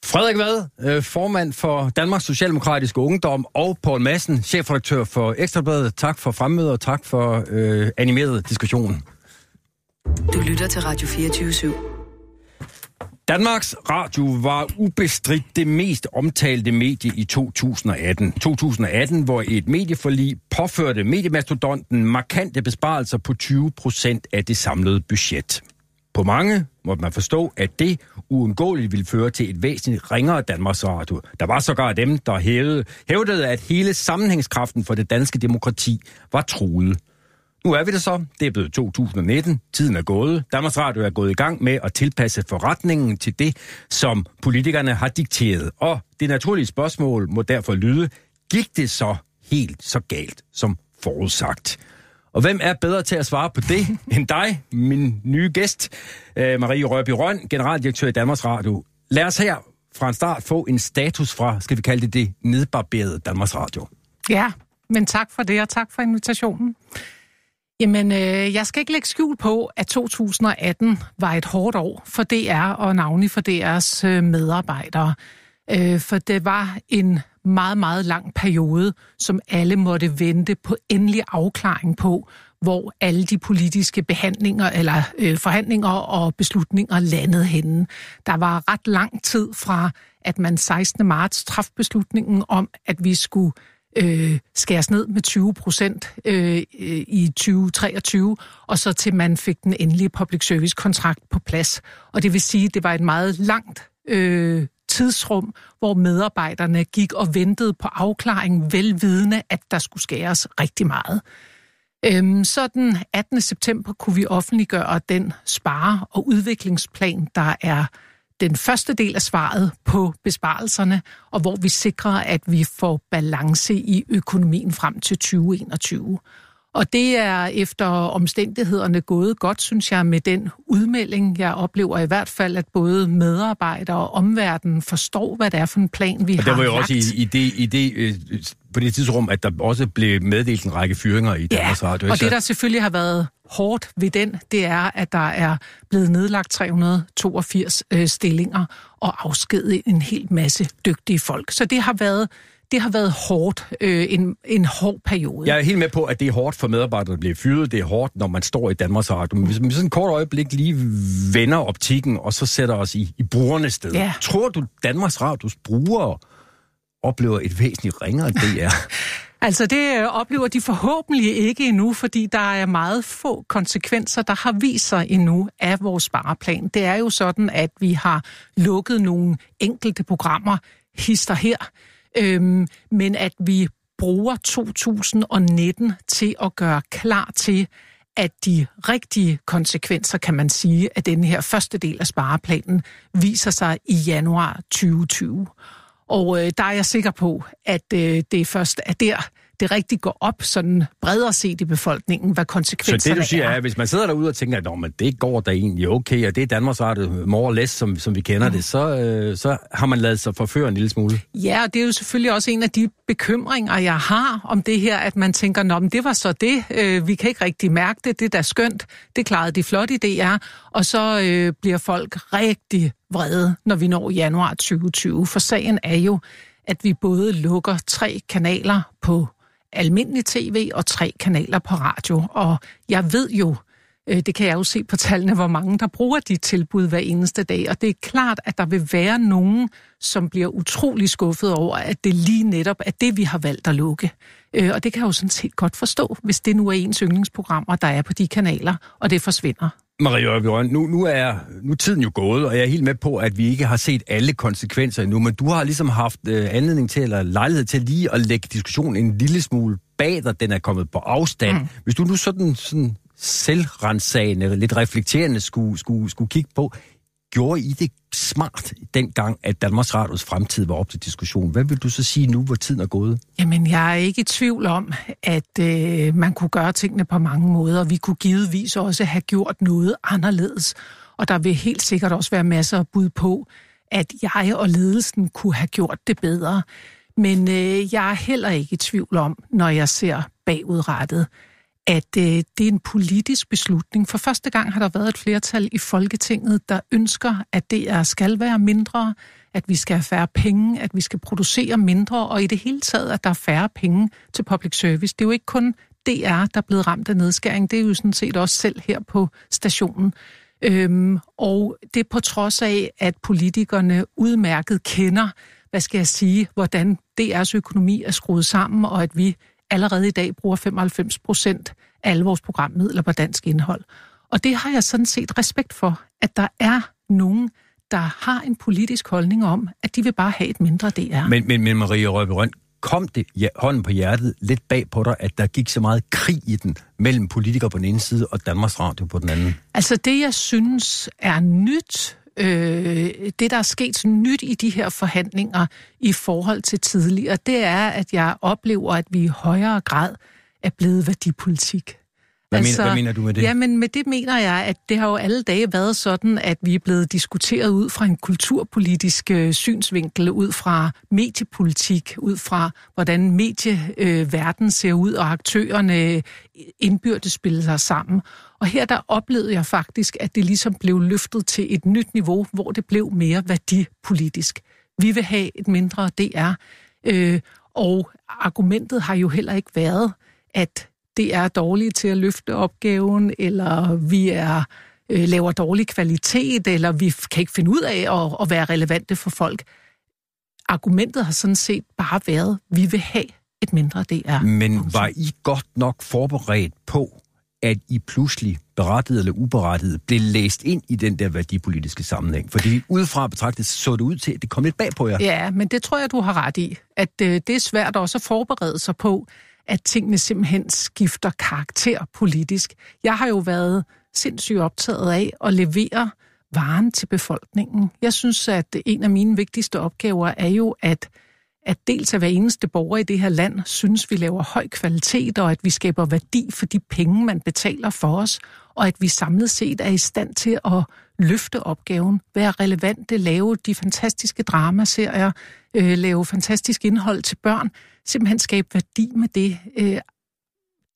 Frederik Vad, øh, formand for Danmarks Socialdemokratiske Ungdom, og Poul Madsen, chefredaktør for Ekstrabladet. Tak for fremmødet, og tak for øh, animeret diskussion. Du lytter til Radio 24 /7. Danmarks Radio var ubestridt det mest omtalte medie i 2018. 2018, hvor et medieforlig påførte mediemastodonten markante besparelser på 20 procent af det samlede budget. På mange måtte man forstå, at det uundgåeligt ville føre til et væsentligt ringere Danmarks Radio. Der var sågar dem, der hævede, hævdede, at hele sammenhængskraften for det danske demokrati var truet. Nu er vi det så. Det er blevet 2019. Tiden er gået. Danmarks Radio er gået i gang med at tilpasse forretningen til det, som politikerne har dikteret. Og det naturlige spørgsmål må derfor lyde, gik det så helt så galt som forudsagt? Og hvem er bedre til at svare på det *laughs* end dig, min nye gæst, øh, Marie Rørby Røn, generaldirektør i Danmarks Radio. Lad os her fra en start få en status fra, skal vi kalde det det, nedbarberede Danmarks Radio. Ja, men tak for det, og tak for invitationen. Jamen, øh, jeg skal ikke lægge skjul på, at 2018 var et hårdt år for DR og navnlig for DR's øh, medarbejdere. Øh, for det var en meget, meget lang periode, som alle måtte vente på endelig afklaring på, hvor alle de politiske behandlinger eller øh, forhandlinger og beslutninger landede henne. Der var ret lang tid fra, at man 16. marts traf beslutningen om, at vi skulle øh, skæres ned med 20 procent øh, i 2023, og så til man fik den endelige public service kontrakt på plads. Og det vil sige, at det var et meget langt øh, tidsrum, hvor medarbejderne gik og ventede på afklaring, velvidende, at der skulle skæres rigtig meget. Øhm, så den 18. september kunne vi offentliggøre den spare- og udviklingsplan, der er den første del af svaret på besparelserne, og hvor vi sikrer, at vi får balance i økonomien frem til 2021. Og det er efter omstændighederne gået godt, synes jeg, med den udmelding. Jeg oplever i hvert fald, at både medarbejdere og omverdenen forstår, hvad det er for en plan, vi Og har der var jo lagt. også i, i det, i det, øh, på det tidsrum, at der også blev meddelt en række fyringer i Danmarks Radio. og det, der selvfølgelig har været hårdt ved den, det er, at der er blevet nedlagt 382 øh, stillinger og afskediget en hel masse dygtige folk. Så det har været, det har været hårdt, øh, en, en hård periode. Jeg er helt med på, at det er hårdt for medarbejdere at blive fyret. Det er hårdt, når man står i Danmarks Radio. Men hvis vi sådan et kort øjeblik lige vender optikken, og så sætter os i, i brugernes sted. Ja. Tror du, Danmarks Radios brugere oplever et væsentligt ringere DR? *laughs* Altså det øh, oplever de forhåbentlig ikke endnu, fordi der er meget få konsekvenser, der har vist sig endnu af vores spareplan. Det er jo sådan, at vi har lukket nogle enkelte programmer, hister her, øhm, men at vi bruger 2019 til at gøre klar til, at de rigtige konsekvenser, kan man sige, af den her første del af spareplanen, viser sig i januar 2020. Og øh, der er jeg sikker på, at øh, det først er der, det rigtig går op sådan bredere set i befolkningen, hvad Så konsekvenserne det, du siger, er. er, hvis man sidder derude og tænker, at "Nå, men det går da egentlig okay, og det er Danmarks Radio more or less, som, som vi kender Mm. det, så, øh, så har man lavet sig forføre en lille smule. Ja, og det er jo selvfølgelig også en af de bekymringer, jeg har om det her, at man tænker, Nå, men det var så det, øh, vi kan ikke rigtig mærke det, det er da skønt, det klarede de flot i DR, og så øh, bliver folk rigtig vrede, når vi når januar 2020, for sagen er jo, at vi både lukker tre kanaler på almindelig tv og tre kanaler på radio, og jeg ved jo, øh, Det kan jeg jo se på tallene, hvor mange der bruger de tilbud hver eneste dag. Og det er klart, at der vil være nogen, som bliver utrolig skuffet over, at det lige netop er det, vi har valgt at lukke. Øh, og det kan jeg jo sådan set godt forstå, hvis det nu er ens yndlingsprogrammer, der er på de kanaler, og det forsvinder. Marie Ørbjørn, nu, nu, er, nu er tiden jo gået, og jeg er helt med på, at vi ikke har set alle konsekvenser endnu, men du har ligesom haft øh, anledning til, eller lejlighed til lige at lægge diskussionen en lille smule bag dig, den er kommet på afstand. Mm. Hvis du nu sådan, sådan selvrensagende, lidt reflekterende skulle, skulle, skulle kigge på, gjorde I det smart dengang, at Danmarks Radios fremtid var op til diskussion. Hvad vil du så sige nu, hvor tiden er gået? Jamen, jeg er ikke i tvivl om, at øh, man kunne gøre tingene på mange måder. Vi kunne givetvis også have gjort noget anderledes. Og der vil helt sikkert også være masser af bud på, at jeg og ledelsen kunne have gjort det bedre. Men øh, jeg er heller ikke i tvivl om, når jeg ser bagudrettet, at øh, det er en politisk beslutning. For første gang har der været et flertal i Folketinget, der ønsker, at DR skal være mindre, at vi skal have færre penge, at vi skal producere mindre, og i det hele taget, at der er færre penge til public service. Det er jo ikke kun DR, der er blevet ramt af nedskæring, det er jo sådan set også selv her på stationen. Øhm, og det er på trods af, at politikerne udmærket kender, hvad skal jeg sige, hvordan DR's økonomi er skruet sammen, og at vi allerede i dag bruger 95 procent af alle vores programmidler på dansk indhold. Og det har jeg sådan set respekt for, at der er nogen, der har en politisk holdning om, at de vil bare have et mindre DR. Men, men, men Maria Røbe kom det ja, hånden på hjertet lidt bag på dig, at der gik så meget krig i den mellem politikere på den ene side og Danmarks Radio på den anden? Altså det, jeg synes er nyt, øh, det der er sket nyt i de her forhandlinger i forhold til tidligere, det er, at jeg oplever, at vi i højere grad er blevet værdipolitik. Hvad, altså, mener, hvad mener du med det? Jamen med det mener jeg, at det har jo alle dage været sådan, at vi er blevet diskuteret ud fra en kulturpolitisk øh, synsvinkel, ud fra mediepolitik, ud fra hvordan medieverden øh, ser ud, og aktørerne indbyrdes spiller sig sammen. Og her der oplevede jeg faktisk, at det ligesom blev løftet til et nyt niveau, hvor det blev mere værdipolitisk. Vi vil have et mindre DR, øh, og argumentet har jo heller ikke været, at det er dårligt til at løfte opgaven, eller vi er øh, laver dårlig kvalitet, eller vi kan ikke finde ud af at, at være relevante for folk. Argumentet har sådan set bare været, at vi vil have et mindre DR. Men var I godt nok forberedt på, at I pludselig, berettiget eller uberettiget, blev læst ind i den der værdipolitiske sammenhæng? Fordi udefra betragtet så det ud til, at det kom lidt bag på jer. Ja, men det tror jeg, du har ret i. At øh, det er svært også at forberede sig på, at tingene simpelthen skifter karakter politisk. Jeg har jo været sindssygt optaget af at levere varen til befolkningen. Jeg synes, at en af mine vigtigste opgaver er jo at at dels at hver eneste borger i det her land synes, vi laver høj kvalitet, og at vi skaber værdi for de penge, man betaler for os, og at vi samlet set er i stand til at løfte opgaven, være relevante, lave de fantastiske dramaserier, øh, lave fantastisk indhold til børn, simpelthen skabe værdi med det, øh,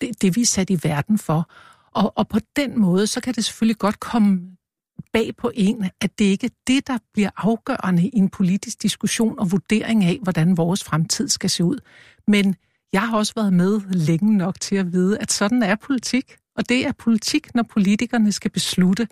det, det vi er sat i verden for. Og, og på den måde, så kan det selvfølgelig godt komme bag på en, at det ikke er det, der bliver afgørende i en politisk diskussion og vurdering af, hvordan vores fremtid skal se ud. Men jeg har også været med længe nok til at vide, at sådan er politik. Og det er politik, når politikerne skal beslutte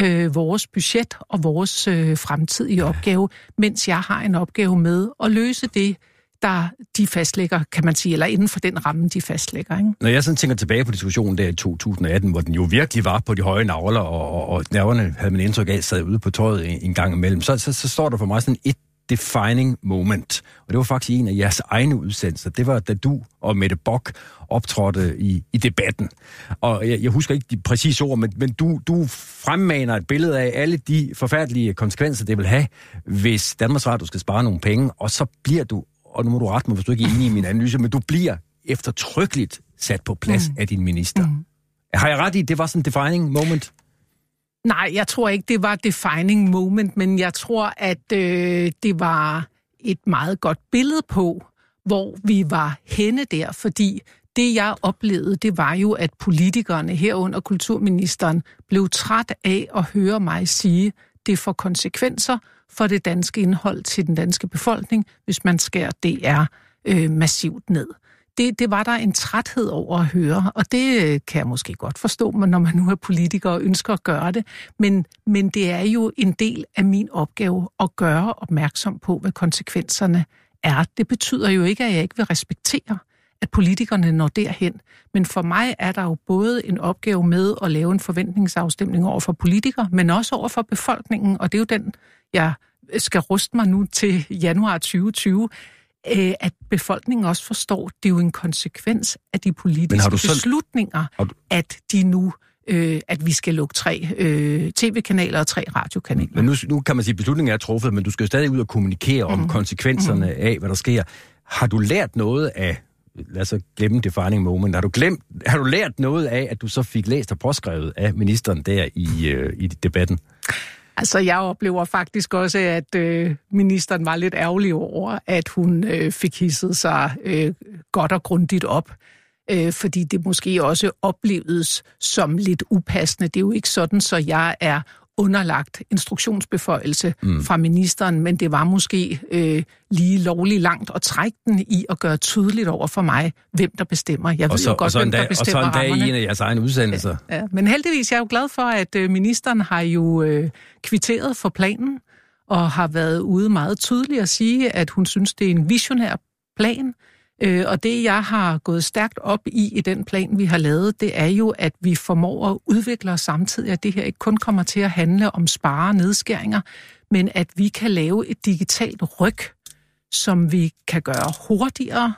øh, vores budget og vores øh, fremtidige opgave, mens jeg har en opgave med at løse det, der de fastlægger, kan man sige, eller inden for den ramme, de fastlægger. Ikke? Når jeg sådan tænker tilbage på diskussionen der i 2018, hvor den jo virkelig var på de høje navler, og, og, og nerverne havde man indtryk af, sad ude på tøjet en, en gang imellem, så, så, så står der for mig sådan et defining moment. Og det var faktisk en af jeres egne udsendelser. Det var, da du og Mette Bock optrådte i, i debatten. Og jeg, jeg husker ikke de præcise ord, men, men du, du fremmaner et billede af alle de forfærdelige konsekvenser, det vil have, hvis Danmarks Radio skal spare nogle penge, og så bliver du og nu må du rette mig, hvis du ikke er enig i min analyse, men du bliver eftertrykkeligt sat på plads mm. af din minister. Mm. Har jeg ret i, det var sådan en defining moment? Nej, jeg tror ikke, det var defining moment, men jeg tror, at øh, det var et meget godt billede på, hvor vi var henne der, fordi det, jeg oplevede, det var jo, at politikerne herunder kulturministeren blev træt af at høre mig sige, det får konsekvenser for det danske indhold til den danske befolkning, hvis man skærer DR øh, massivt ned. Det, det var der en træthed over at høre, og det øh, kan jeg måske godt forstå, når man nu er politiker og ønsker at gøre det. Men, men det er jo en del af min opgave at gøre opmærksom på, hvad konsekvenserne er. Det betyder jo ikke, at jeg ikke vil respektere, at politikerne når derhen. Men for mig er der jo både en opgave med at lave en forventningsafstemning over for politikere, men også over for befolkningen, og det er jo den jeg skal ruste mig nu til januar 2020, øh, at befolkningen også forstår, det er jo en konsekvens af de politiske beslutninger, du... at de nu øh, at vi skal lukke tre øh, tv-kanaler og tre radiokanaler. Men nu, nu kan man sige, at beslutningen er truffet, men du skal jo stadig ud og kommunikere om Mhm. konsekvenserne af, hvad der sker. Har du lært noget af, lad os så glemme defining moment, har du, glemt, har du lært noget af, at du så fik læst og påskrevet af ministeren der i, øh, i debatten? Altså, jeg oplever faktisk også, at øh, ministeren var lidt ærgerlig over, at hun øh, fik hisset sig øh, godt og grundigt op. Øh, fordi det måske også opleves som lidt upassende. Det er jo ikke sådan, så jeg er underlagt instruktionsbeføjelse mm. fra ministeren, men det var måske øh, lige lovligt langt at trække den i at gøre tydeligt over for mig, hvem der bestemmer. Jeg ved så, jo godt, hvem dag, der og så bestemmer en dag rammerne. i en af jeres egne udsendelser. Ja, men heldigvis jeg er jeg jo glad for, at øh, ministeren har jo øh, kvitteret for planen, og har været ude meget tydeligt at sige, at hun synes, det er en visionær plan. Øh, og det, jeg har gået stærkt op i i den plan, vi har lavet, det er jo, at vi formår at udvikle os samtidig, at det her ikke kun kommer til at handle om spare og nedskæringer, men at vi kan lave et digitalt ryg, som vi kan gøre hurtigere,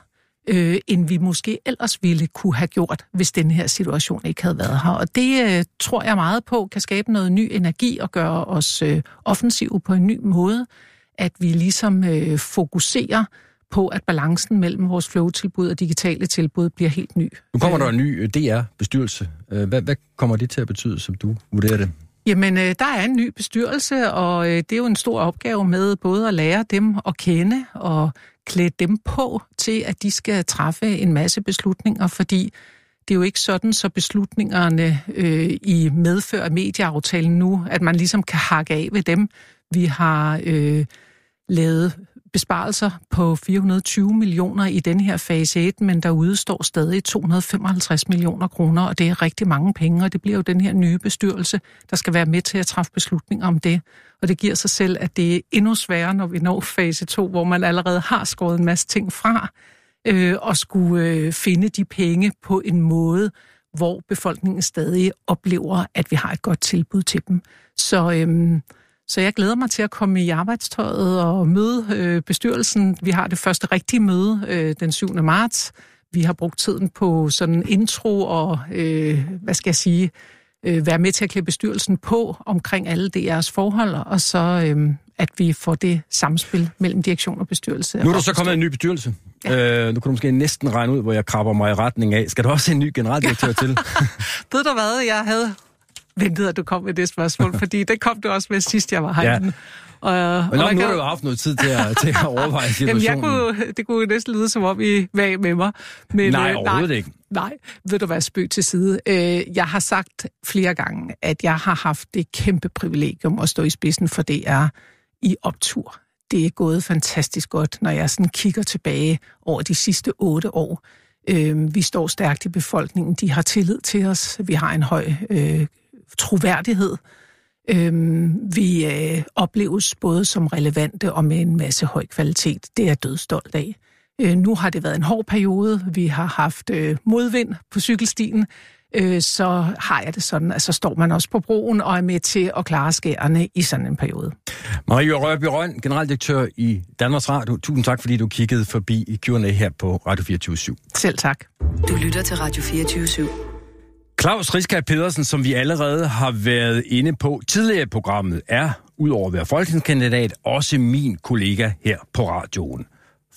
øh, end vi måske ellers ville kunne have gjort, hvis den her situation ikke havde været her. Og det øh, tror jeg meget på kan skabe noget ny energi og gøre os øh, offensive på en ny måde, at vi ligesom øh, fokuserer på, at balancen mellem vores flow-tilbud og digitale tilbud bliver helt ny. Nu kommer der en ny øh, DR-bestyrelse. Øh, Hvad, hvad kommer det til at betyde, som du vurderer det? Jamen, øh, der er en ny bestyrelse, og øh, det er jo en stor opgave med både at lære dem at kende og klæde dem på til, at de skal træffe en masse beslutninger, fordi det er jo ikke sådan, så beslutningerne øh, i medfør af medieaftalen nu, at man ligesom kan hakke af ved dem. Vi har øh, lavet besparelser på 420 millioner i den her fase 1, men der udstår stadig 255 millioner kroner, og det er rigtig mange penge, og det bliver jo den her nye bestyrelse, der skal være med til at træffe beslutninger om det. Og det giver sig selv, at det er endnu sværere, når vi når fase 2, hvor man allerede har skåret en masse ting fra, øh, og skulle øh, finde de penge på en måde, hvor befolkningen stadig oplever, at vi har et godt tilbud til dem. Så... Øh, så jeg glæder mig til at komme i arbejdstøjet og møde øh, bestyrelsen. Vi har det første rigtige møde øh, den 7. marts. Vi har brugt tiden på sådan en intro og, øh, hvad skal jeg sige, øh, være med til at klæde bestyrelsen på omkring alle DR's forhold, og så øh, at vi får det samspil mellem direktion og bestyrelse. Nu er der så kommet en ny bestyrelse. Ja. Øh, nu kan du måske næsten regne ud, hvor jeg krabber mig i retning af. Skal der også en ny generaldirektør til? *laughs* Ved du hvad, jeg havde ventet, at du kom med det spørgsmål, *laughs* fordi det kom du også med sidst, jeg var herinde. Ja. Og, Men nå, nu har du jo haft noget tid til at, til at overveje situationen. *laughs* Jamen, jeg kunne, det kunne næsten lyde, som om I var med mig. Men, nej, øh, overhovedet nej, ikke. Nej, ved du hvad, spøg til side. Øh, jeg har sagt flere gange, at jeg har haft det kæmpe privilegium at stå i spidsen for DR i optur. Det er gået fantastisk godt, når jeg sådan kigger tilbage over de sidste otte år. Øh, vi står stærkt i befolkningen, de har tillid til os, vi har en høj øh, troværdighed. Øhm, vi øh, opleves både som relevante og med en masse høj kvalitet. Det er jeg dødstolt af. Øh, nu har det været en hård periode. Vi har haft øh, modvind på cykelstien. Øh, så har jeg det sådan, at så står man også på broen og er med til at klare skærene i sådan en periode. Marie Rørby Røn, generaldirektør i Danmarks Radio. Tusind tak, fordi du kiggede forbi i Q&A her på Radio 24 /7. Selv tak. Du lytter til Radio 24 /7. Claus Riskær Pedersen, som vi allerede har været inde på tidligere i programmet, er, udover at være folketingskandidat, også min kollega her på radioen.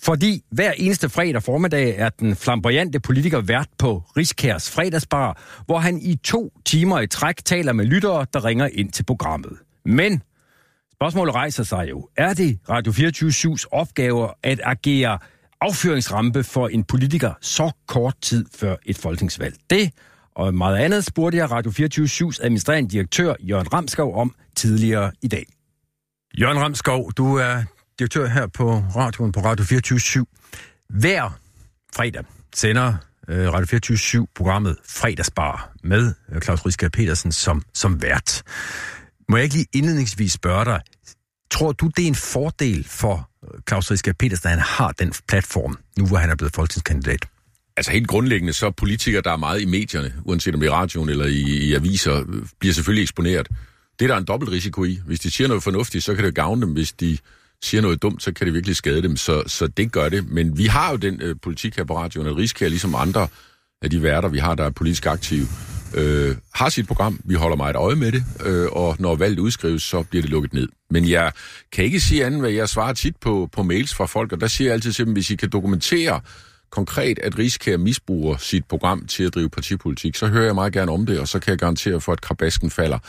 Fordi hver eneste fredag formiddag er den flamboyante politiker vært på Riskærs fredagsbar, hvor han i to timer i træk taler med lyttere, der ringer ind til programmet. Men spørgsmålet rejser sig jo. Er det Radio 24-7's opgave at agere affyringsrampe for en politiker så kort tid før et folketingsvalg? Det og meget andet spurgte jeg Radio 24-7's administrerende direktør Jørgen Ramskov om tidligere i dag. Jørgen Ramskov, du er direktør her på radioen på Radio 24 Hver fredag sender øh, Radio 24 programmet Fredagsbar med øh, Claus Riske Petersen som, som vært. Må jeg ikke lige indledningsvis spørge dig, tror du, det er en fordel for øh, Claus Riske Petersen, at han har den platform, nu hvor han er blevet folketingskandidat? Altså helt grundlæggende, så politikere, der er meget i medierne, uanset om det er i radioen eller i, i aviser, bliver selvfølgelig eksponeret. Det er der en dobbelt risiko i. Hvis de siger noget fornuftigt, så kan det gavne dem. Hvis de siger noget dumt, så kan det virkelig skade dem. Så, så det gør det. Men vi har jo den øh, politik her på radioen, at Riskær, ligesom andre af de værter, vi har, der er politisk aktive, øh, har sit program. Vi holder meget øje med det, øh, og når valget udskrives, så bliver det lukket ned. Men jeg kan ikke sige andet, hvad jeg svarer tit på, på mails fra folk, og der siger jeg altid til dem, hvis I kan dokumentere konkret, at Rigskær misbruger sit program til at drive partipolitik, så hører jeg meget gerne om det, og så kan jeg garantere for, at krabasken falder.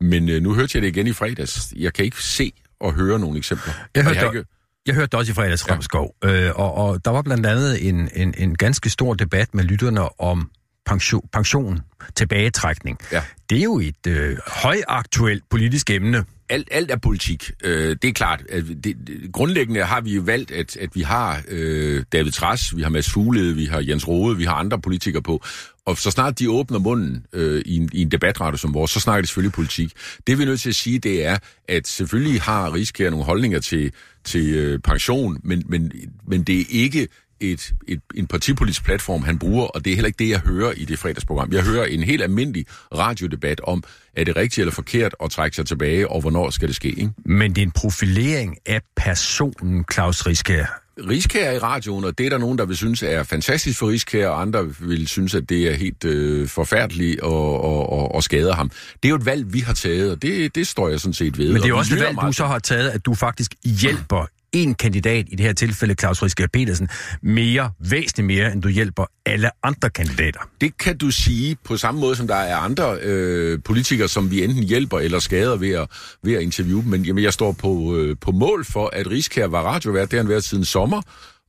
Men øh, nu hørte jeg det igen i fredags. Jeg kan ikke se og høre nogle eksempler. Jeg hørte, har ikke... jeg hørte det også i fredags, Ramskov, øh, og, og der var blandt andet en, en, en ganske stor debat med lytterne om pension, pension tilbagetrækning. Ja. Det er jo et øh, højaktuelt politisk emne alt, alt er politik. Øh, det er klart. At det, det, grundlæggende har vi jo valgt, at, at vi har øh, David Tras, vi har Mads Fuglede, vi har Jens Rode, vi har andre politikere på. Og så snart de åbner munden øh, i, en, i en debatrette som vores, så snakker de selvfølgelig politik. Det vi er nødt til at sige, det er, at selvfølgelig har Rigskær nogle holdninger til, til øh, pension, men, men, men det er ikke et, et, en partipolitisk platform, han bruger, og det er heller ikke det, jeg hører i det fredagsprogram. Jeg hører en helt almindelig radiodebat om, er det rigtigt eller forkert at trække sig tilbage, og hvornår skal det ske, ikke? Men det er en profilering af personen Claus Riskær. Rigskær i radioen, og det er der nogen, der vil synes er fantastisk for Rigskær, og andre vil synes, at det er helt øh, forfærdeligt og, og, og, og skader ham. Det er jo et valg, vi har taget, og det, det står jeg sådan set ved. Men det er Og jo også et valg, du så har taget, at du faktisk hjælper en kandidat, i det her tilfælde Claus Riske Petersen, mere, væsentligt mere, end du hjælper alle andre kandidater. Det kan du sige på samme måde, som der er andre øh, politikere, som vi enten hjælper eller skader ved at, ved at interviewe dem. Men jamen, jeg står på, øh, på mål for, at Riske var radiovært. Det har han været siden sommer.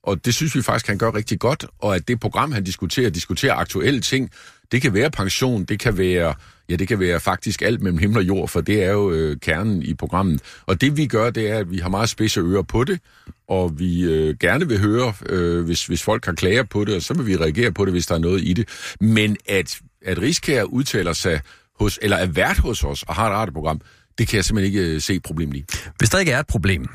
Og det synes vi faktisk, han gør rigtig godt. Og at det program, han diskuterer, diskuterer aktuelle ting. Det kan være pension, det kan være, ja, det kan være faktisk alt mellem himmel og jord, for det er jo øh, kernen i programmet. Og det vi gør, det er, at vi har meget spidse ører på det, og vi øh, gerne vil høre, øh, hvis, hvis folk har klager på det, og så vil vi reagere på det, hvis der er noget i det. Men at, at Rigskær udtaler sig hos, eller er vært hos os og har et radioprogram, det kan jeg simpelthen ikke øh, se problemet i. Hvis der ikke er et problem,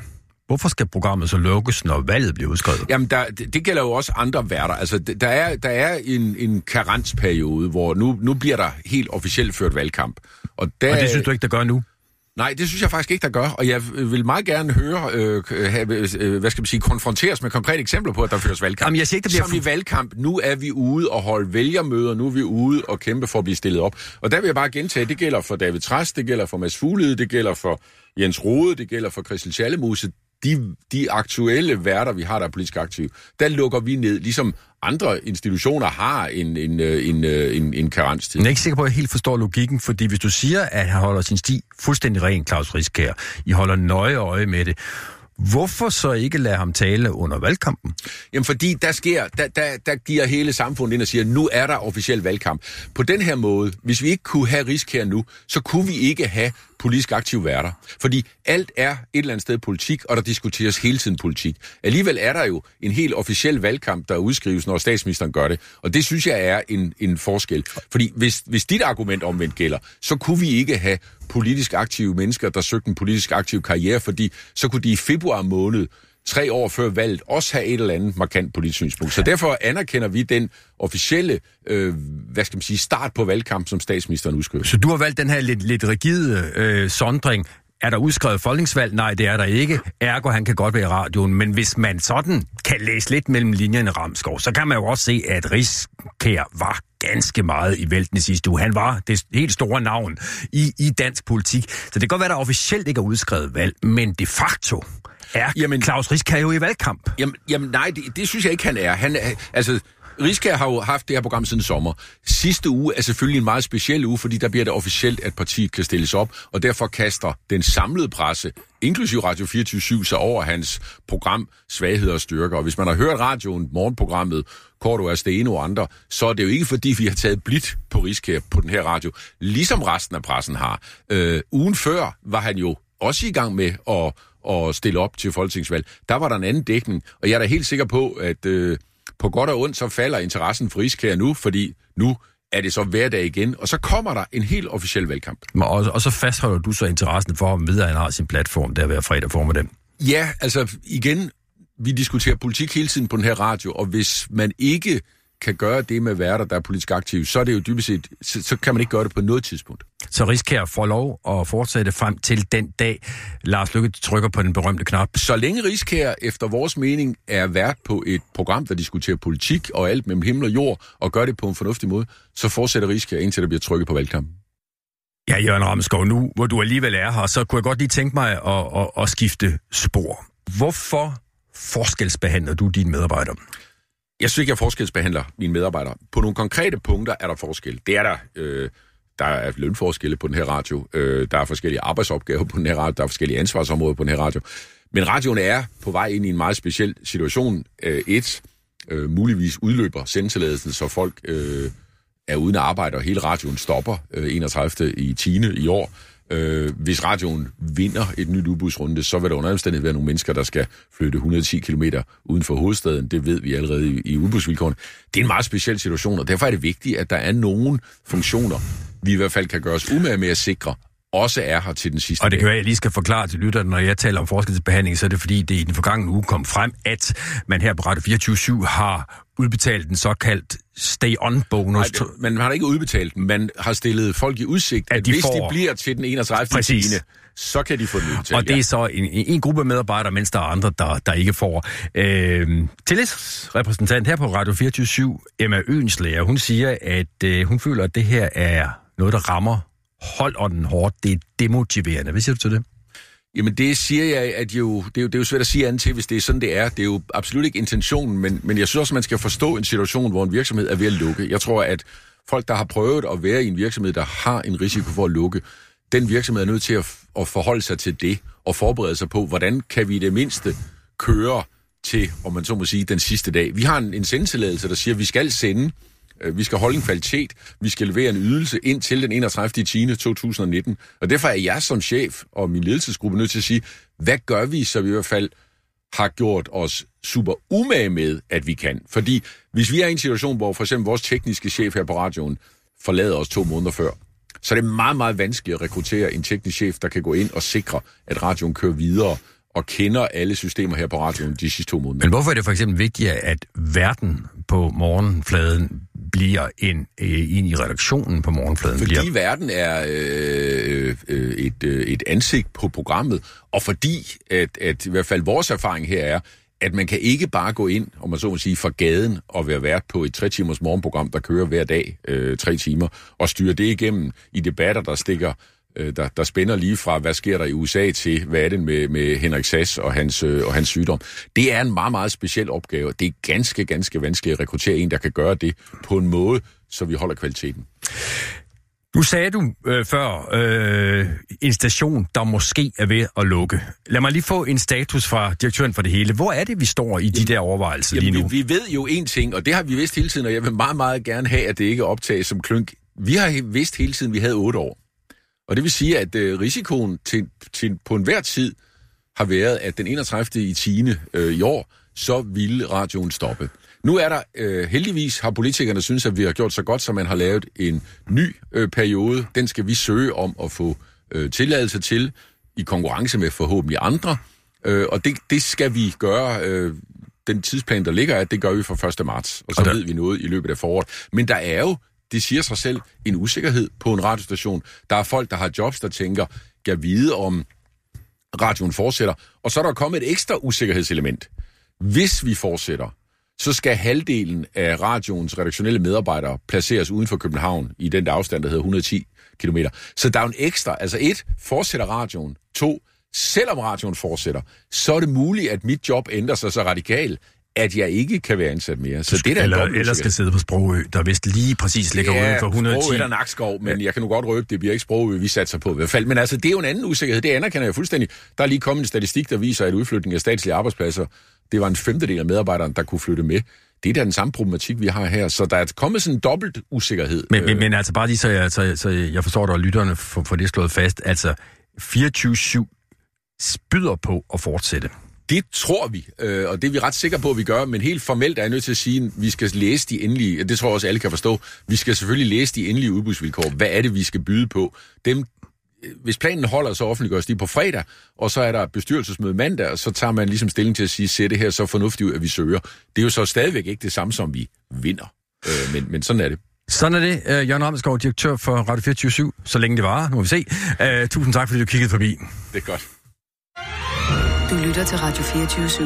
hvorfor skal programmet så lukkes, når valget bliver udskrevet? Jamen, der, det, det gælder jo også andre værter. Altså, der er, der er en, en karensperiode, hvor nu, nu bliver der helt officielt ført valgkamp. Og, der, Og det synes du ikke, der gør nu? Nej, det synes jeg faktisk ikke, der gør. Og jeg vil meget gerne høre, øh, have, øh, hvad skal man sige, konfronteres med konkrete eksempler på, at der føres valgkamp. Jamen, jeg siger ikke, der bliver Som i valgkamp. Nu er vi ude og holde vælgermøder, nu er vi ude og kæmpe for at blive stillet op. Og der vil jeg bare gentage, det gælder for David Træs, det gælder for Mads Fuglede, det gælder for Jens Rode, det gælder for Christel Schallemuse. De, de aktuelle værter, vi har, der er politisk aktive, der lukker vi ned, ligesom andre institutioner har en, en, øh, en, øh, en, en karenstid. Jeg er ikke sikker på, at jeg helt forstår logikken, fordi hvis du siger, at han holder sin sti fuldstændig ren, Claus Riskær, I holder nøje øje med det, hvorfor så ikke lade ham tale under valgkampen? Jamen fordi der sker, der, der, der giver hele samfundet ind og siger, nu er der officiel valgkamp. På den her måde, hvis vi ikke kunne have risk her nu, så kunne vi ikke have politisk aktive værter. Fordi alt er et eller andet sted politik, og der diskuteres hele tiden politik. Alligevel er der jo en helt officiel valgkamp, der udskrives, når statsministeren gør det. Og det synes jeg er en, en forskel. Fordi hvis, hvis dit argument omvendt gælder, så kunne vi ikke have politisk aktive mennesker, der søgte en politisk aktiv karriere, fordi så kunne de i februar måned tre år før valget også have et eller andet markant politisk synspunkt. Så derfor anerkender vi den officielle, øh, hvad skal man sige, start på valgkamp, som statsministeren udskriver. Så du har valgt den her lidt, lidt rigide øh, sondring. Er der udskrevet folketingsvalg? Nej, det er der ikke. Ergo, han kan godt være i radioen. Men hvis man sådan kan læse lidt mellem linjerne Ramskov, så kan man jo også se, at Rigskær var ganske meget i vælten i sidste uge. Han var det helt store navn i, i dansk politik. Så det kan godt være, at der officielt ikke er udskrevet valg, men de facto er Jamen- Claus Riskær jo i valgkamp. Jamen, jamen nej, det, det synes jeg ikke, han er. Han er altså, Rigskær har jo haft det her program siden sommer. Sidste uge er selvfølgelig en meget speciel uge, fordi der bliver det officielt, at partiet kan stilles op, og derfor kaster den samlede presse, inklusive Radio 24 sig over hans program Svagheder og Styrker. Og hvis man har hørt radioen, morgenprogrammet, Korto det Steno og andre, så er det jo ikke fordi, vi har taget blidt på Rigskær på den her radio, ligesom resten af pressen har. Øh, ugen før var han jo også i gang med at, at stille op til folketingsvalg. Der var der en anden dækning, og jeg er da helt sikker på, at øh, på godt og ondt, så falder interessen for Rigskær nu, fordi nu er det så hverdag igen, og så kommer der en helt officiel valgkamp. Og, og så fastholder du så interessen for ham videre, han har sin platform der hver fredag formiddag. Ja, altså igen, vi diskuterer politik hele tiden på den her radio, og hvis man ikke kan gøre det med værter, der er politisk aktive, så er det jo dybest set, så, så kan man ikke gøre det på noget tidspunkt. Så Riskær får lov at fortsætte frem til den dag, Lars Lykke trykker på den berømte knap. Så længe Riskær efter vores mening er vært på et program, der diskuterer politik og alt mellem himmel og jord, og gør det på en fornuftig måde, så fortsætter Riskær, indtil der bliver trykket på valgkampen. Ja, Jørgen Ramskov, nu hvor du alligevel er her, så kunne jeg godt lige tænke mig at, at, at skifte spor. Hvorfor forskelsbehandler du dine medarbejdere? Jeg synes ikke, jeg forskelsbehandler mine medarbejdere. På nogle konkrete punkter er der forskel. Det er der. Øh, der er lønforskelle på den her radio. Øh, der er forskellige arbejdsopgaver på den her radio. Der er forskellige ansvarsområder på den her radio. Men radioen er på vej ind i en meget speciel situation. Øh, et, øh, muligvis udløber sendtilladelsen, så folk øh, er uden arbejde, og hele radioen stopper øh, 31. i 10. i år. Øh, hvis radioen vinder et nyt udbudsrunde, så vil der under omstændighed være nogle mennesker, der skal flytte 110 km uden for hovedstaden. Det ved vi allerede i, i udbudsvilkårene. Det er en meget speciel situation, og derfor er det vigtigt, at der er nogle funktioner, vi i hvert fald kan gøre os umage med at sikre, også er her til den sidste Og det kan være, jeg lige skal forklare til lytterne, når jeg taler om forskelsbehandling, så er det fordi, det i den forgangne uge kom frem, at man her på Radio 24 har udbetalt en såkaldt stay-on-bonus. Nej, man har ikke udbetalt den. Man har stillet folk i udsigt, at, At at de hvis får- de bliver til den 31. Præcis. 10., så kan de få den udbetalt. Og det er så en, en gruppe medarbejdere, mens der er andre, der, der ikke får. Øh, tillidsrepræsentant her på Radio 24 Emma Øenslæger, hun siger, at øh, hun føler, at det her er noget, der rammer holdånden hårdt. Det er demotiverende. Hvad siger du til det? Jamen det siger jeg, at jo, det, er jo, det er jo svært at sige andet til, hvis det er sådan, det er. Det er jo absolut ikke intentionen, men, men jeg synes også, man skal forstå en situation, hvor en virksomhed er ved at lukke. Jeg tror, at folk, der har prøvet at være i en virksomhed, der har en risiko for at lukke, den virksomhed er nødt til at, at forholde sig til det og forberede sig på, hvordan kan vi i det mindste køre til, om man så må sige, den sidste dag. Vi har en, en sendetilladelse, der siger, at vi skal sende, Øh, vi skal holde en kvalitet, vi skal levere en ydelse ind til den 31. 10. 2019. Og derfor er jeg som chef og min ledelsesgruppe nødt til at sige, hvad gør vi, så vi i hvert fald har gjort os super umage med, at vi kan. Fordi hvis vi er i en situation, hvor for eksempel vores tekniske chef her på radioen forlader os to måneder før, så det er det meget, meget vanskeligt at rekruttere en teknisk chef, der kan gå ind og sikre, at radioen kører videre og kender alle systemer her på radioen de sidste to måneder. Men hvorfor er det for eksempel vigtigt, at verden på morgenfladen bliver en, øh, en i redaktionen på morgenfladen? Fordi bliver... verden er øh, øh, et, øh, et ansigt på programmet, og fordi, at, at i hvert fald vores erfaring her er, at man kan ikke bare gå ind, om man så må sige, fra gaden og være vært på et tre timers morgenprogram, der kører hver dag øh, tre timer, og styre det igennem i debatter, der stikker øh, der, der spænder lige fra, hvad sker der i USA til, hvad er det med, med Henrik Sass og hans, øh, og hans sygdom. Det er en meget, meget speciel opgave. Det er ganske, ganske vanskeligt at rekruttere en, der kan gøre det på en måde, så vi holder kvaliteten. Nu sagde du øh, før, øh, en station, der måske er ved at lukke. Lad mig lige få en status fra direktøren for det hele. Hvor er det, vi står i de der overvejelser lige Jamen, nu? vi, vi ved jo en ting, og det har vi vidst hele tiden, og jeg vil meget, meget gerne have, at det ikke optages som klynk. Vi har vidst hele tiden, at vi havde otte år. Og det vil sige, at øh, risikoen til, til, på enhver tid har været, at den 31. i 10. Øh, i år, så ville radioen stoppe. Nu er der, øh, heldigvis har politikerne synes, at vi har gjort så godt, så man har lavet en ny øh, periode. Den skal vi søge om at få øh, tilladelse til, i konkurrence med forhåbentlig andre. Øh, og det, det skal vi gøre, øh, den tidsplan, der ligger, at det gør vi fra 1. marts. Og så Og der- ved vi noget i løbet af foråret. Men der er jo, det siger sig selv, en usikkerhed på en radiostation. Der er folk, der har jobs, der tænker, kan vide om radioen fortsætter. Og så er der kommet et ekstra usikkerhedselement. Hvis vi fortsætter, så skal halvdelen af radioens redaktionelle medarbejdere placeres uden for København i den der afstand, der hedder 110 km. Så der er en ekstra. Altså et, fortsætter radioen. To, selvom radioen fortsætter, så er det muligt, at mit job ændrer sig så radikalt, at jeg ikke kan være ansat mere. Så det der er eller, eller skal sidde på Sprogø, der vist lige præcis ligger uden for 110. Sprogø eller Nakskov, men jeg kan nu godt røbe, det bliver ikke Sprogø, vi satser på i hvert fald. Men altså, det er jo en anden usikkerhed, det anerkender jeg fuldstændig. Der er lige kommet en statistik, der viser, at udflytning af statslige arbejdspladser, det var en femtedel af medarbejderne, der kunne flytte med. Det er da den samme problematik, vi har her. Så der er kommet sådan en dobbelt usikkerhed. Men, men, men altså bare lige så jeg, så, så jeg forstår det, og lytterne får, får det slået fast. Altså 24-7 spyder på at fortsætte. Det tror vi, øh, og det er vi ret sikre på, at vi gør, men helt formelt er jeg nødt til at sige, at vi skal læse de endelige, det tror jeg også alle kan forstå, vi skal selvfølgelig læse de endelige udbudsvilkår. Hvad er det, vi skal byde på? Dem, øh, hvis planen holder, så offentliggøres de på fredag, og så er der bestyrelsesmøde mandag, og så tager man ligesom stilling til at sige, ser det her så fornuftigt ud, at vi søger. Det er jo så stadigvæk ikke det samme, som vi vinder. Øh, men, men sådan er det. Sådan er det. Jørgen Ramsgaard, direktør for Radio 24 så længe det var. Nu må vi se. Tusind tak, fordi du kiggede forbi. Det er godt. Du lytter til Radio 24 /7.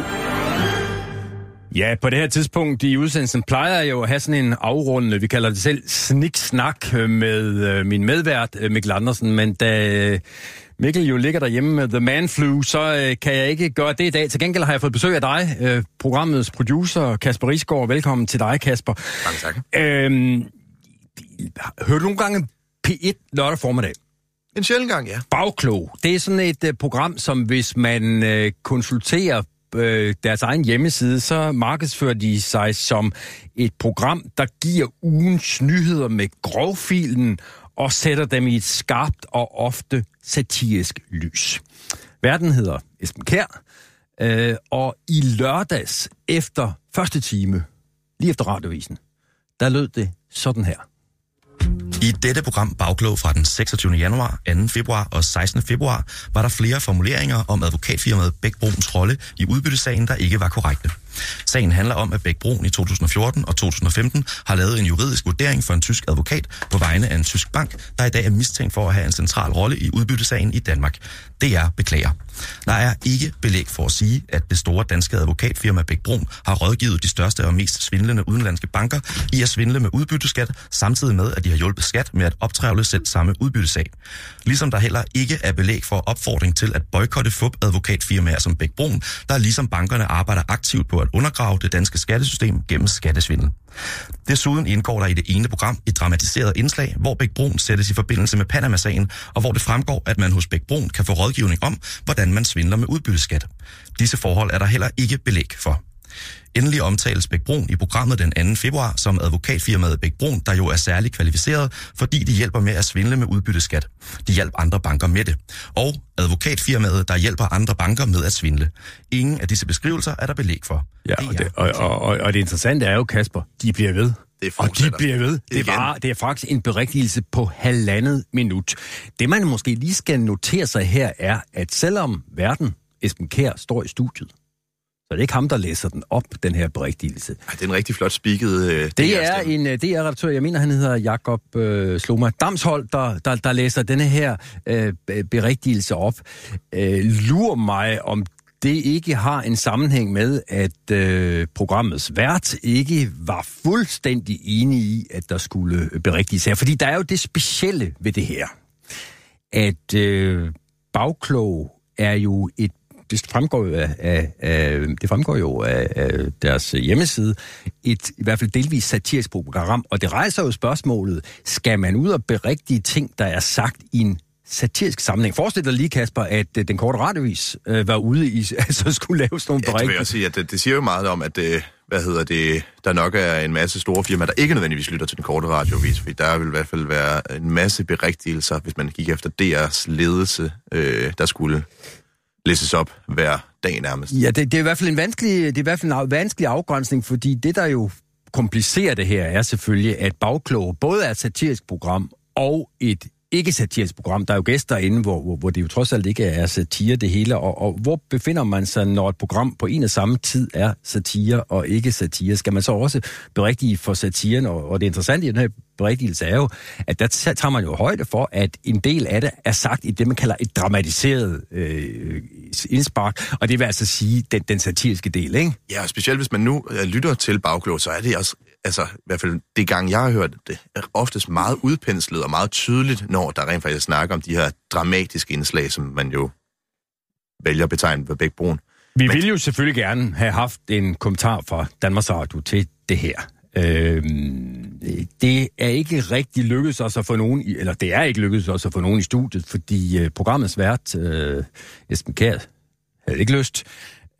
Ja, på det her tidspunkt i udsendelsen plejer jeg jo at have sådan en afrundende, vi kalder det selv sniksnak øh, med øh, min medvært øh, Mikkel Andersen, men da øh, Mikkel jo ligger derhjemme med The Man Flu, så øh, kan jeg ikke gøre det i dag. Til gengæld har jeg fået besøg af dig, øh, programmets producer Kasper Risgaard. Velkommen til dig, Kasper. Mange tak. Øhm, hører du nogle gange P1 lørdag formiddag? En sjældent gang, ja. Bagklog. Det er sådan et uh, program, som hvis man uh, konsulterer øh, deres egen hjemmeside, så markedsfører de sig som et program, der giver ugens nyheder med grovfilen og sætter dem i et skarpt og ofte satirisk lys. Verden hedder Esben Kær, uh, og i lørdags efter første time, lige efter radiovisen, der lød det sådan her. I dette program Bagklog fra den 26. januar, 2. februar og 16. februar var der flere formuleringer om advokatfirmaet Bæk Bruns rolle i udbyttesagen, der ikke var korrekte. Sagen handler om, at Bæk Brun i 2014 og 2015 har lavet en juridisk vurdering for en tysk advokat på vegne af en tysk bank, der i dag er mistænkt for at have en central rolle i udbyttesagen i Danmark. Det er beklager. Der er ikke belæg for at sige, at det store danske advokatfirma Bæk Brun har rådgivet de største og mest svindlende udenlandske banker i at svindle med udbytteskat, samtidig med, at de har hjulpet skat med at optrævle selv samme udbyttesag. Ligesom der heller ikke er belæg for opfordring til at boykotte fup advokatfirmaer som Bæk Brun, der ligesom bankerne arbejder aktivt på at undergrave det danske skattesystem gennem skattesvindel. Desuden indgår der i det ene program et dramatiseret indslag, hvor Bæk Brun sættes i forbindelse med Panama-sagen, og hvor det fremgår, at man hos Bæk Brun kan få rådgivning om, hvordan man svindler med udbytteskat. Disse forhold er der heller ikke belæg for. Endelig omtales Bæk Brun i programmet den 2. februar som advokatfirmaet Bæk Brun, der jo er særligt kvalificeret, fordi de hjælper med at svindle med udbytteskat. De hjælper andre banker med det. Og advokatfirmaet, der hjælper andre banker med at svindle. Ingen af disse beskrivelser er der belæg for. Ja, og det, og, og, og, og det interessante er jo, Kasper, de bliver ved. Det og de bliver ved. Det, var, det er faktisk en berigtigelse på halvandet minut. Det, man måske lige skal notere sig her, er, at selvom verden, Esben Kær, står i studiet, så er det ikke ham, der læser den op, den her berigtigelse. Ej, det er en rigtig flot spiket øh, Det er en uh, DR-redaktør, jeg mener, han hedder Jakob uh, Sloma Damshold, der, der, der læser denne her uh, berigtigelse op. Uh, lur mig, om det ikke har en sammenhæng med, at øh, programmets vært ikke var fuldstændig enig i, at der skulle berigtiges her. Fordi der er jo det specielle ved det her, at øh, bagklog er jo et det fremgår jo af, af, af, det fremgår jo af, af deres hjemmeside, et i hvert fald delvis satirisk program, og det rejser jo spørgsmålet, skal man ud og berigtige ting, der er sagt i en satirisk sammenhæng? Forestil dig lige, Kasper, at øh, den korte radiovis øh, var ude i, *laughs* altså skulle lave sådan nogle Ja, det vil jeg sige, at det, det siger jo meget om, at det, hvad hedder det, der nok er en masse store firmaer, der ikke nødvendigvis lytter til den korte radiovis, fordi der vil i hvert fald være en masse berigtigelser, hvis man gik efter DR's ledelse, øh, der skulle læses op hver dag nærmest. Ja, det, det er i hvert fald en vanskelig, det er i hvert fald en vanskelig afgrænsning, fordi det, der jo komplicerer det her, er selvfølgelig, at Bagklog både er et satirisk program og et ikke satirisk program. Der er jo gæster inde, hvor, hvor, hvor det jo trods alt ikke er satire det hele. Og, og hvor befinder man sig, når et program på en og samme tid er satire og ikke satire? Skal man så også berigtige for satiren? Og, og det interessante i den her berigtigelse er jo, at der tager man jo højde for, at en del af det er sagt i det, man kalder et dramatiseret øh, indspark. Og det vil altså sige den, den satiriske del, ikke? Ja, og specielt hvis man nu øh, lytter til bagklog, så er det også, altså i hvert fald det gang, jeg har hørt det, er oftest meget udpenslet og meget tydeligt, når der rent faktisk snakker om de her dramatiske indslag, som man jo vælger at betegne ved brun. Vi Men- ville jo selvfølgelig gerne have haft en kommentar fra Danmarks Radio til det her. Øhm, det er ikke rigtig lykkedes os at få nogen, i, eller det er ikke lykkedes os at få nogen i studiet, fordi øh, programmets vært, øh, Esben Kjær, havde ikke lyst,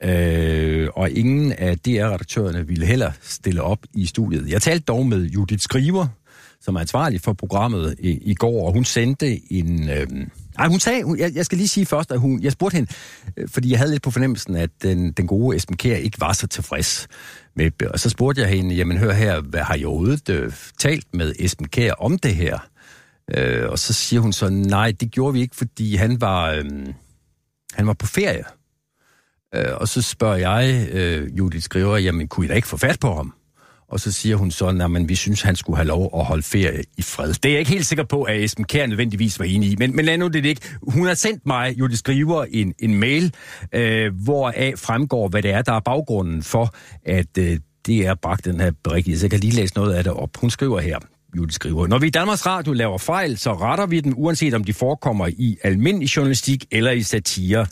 øh, og ingen af DR-redaktørerne ville heller stille op i studiet. Jeg talte dog med Judith Skriver, som er ansvarlig for programmet i, i går, og hun sendte en... Øh, ej, hun sagde, hun, jeg, jeg skal lige sige først, at hun, jeg spurgte hende, øh, fordi jeg havde lidt på fornemmelsen, at den, den gode Esben Kjær ikke var så tilfreds med, og så spurgte jeg hende, jamen hør her, hvad har I overhovedet øh, talt med Esben Kjær om det her? Øh, og så siger hun så, nej, det gjorde vi ikke, fordi han var, øh, han var på ferie. Øh, og så spørger jeg, øh, Judith skriver, jamen kunne I da ikke få fat på ham? Og så siger hun så, at vi synes, han skulle have lov at holde ferie i fred. Det er jeg ikke helt sikker på, at Esben Kær nødvendigvis var enig i, men, men lad nu det ikke. Hun har sendt mig, Judith skriver, en, en mail, øh, hvoraf fremgår, hvad det er, der er baggrunden for, at øh, det er bragt den her berigtigelse. Jeg kan lige læse noget af det op. Hun skriver her. Julie skriver, når vi i Danmarks Radio laver fejl, så retter vi den, uanset om de forekommer i almindelig journalistik eller i satire.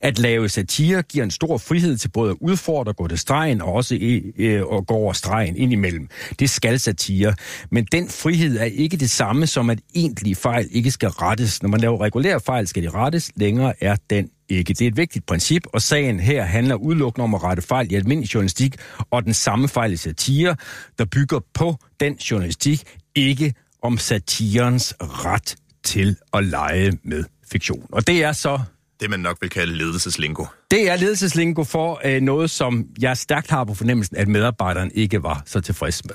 At lave satire giver en stor frihed til både at udfordre, gå til stregen og også øh, øh, og gå over stregen indimellem. Det skal satire. Men den frihed er ikke det samme som, at egentlige fejl ikke skal rettes. Når man laver regulære fejl, skal de rettes. Længere er den ikke. Det er et vigtigt princip, og sagen her handler udelukkende om at rette fejl i almindelig journalistik, og den samme fejl i satire, der bygger på den journalistik, ikke om satirens ret til at lege med fiktion. Og det er så... Det, man nok vil kalde ledelseslingo. Det er ledelseslingo for øh, noget, som jeg stærkt har på fornemmelsen, at medarbejderen ikke var så tilfreds med.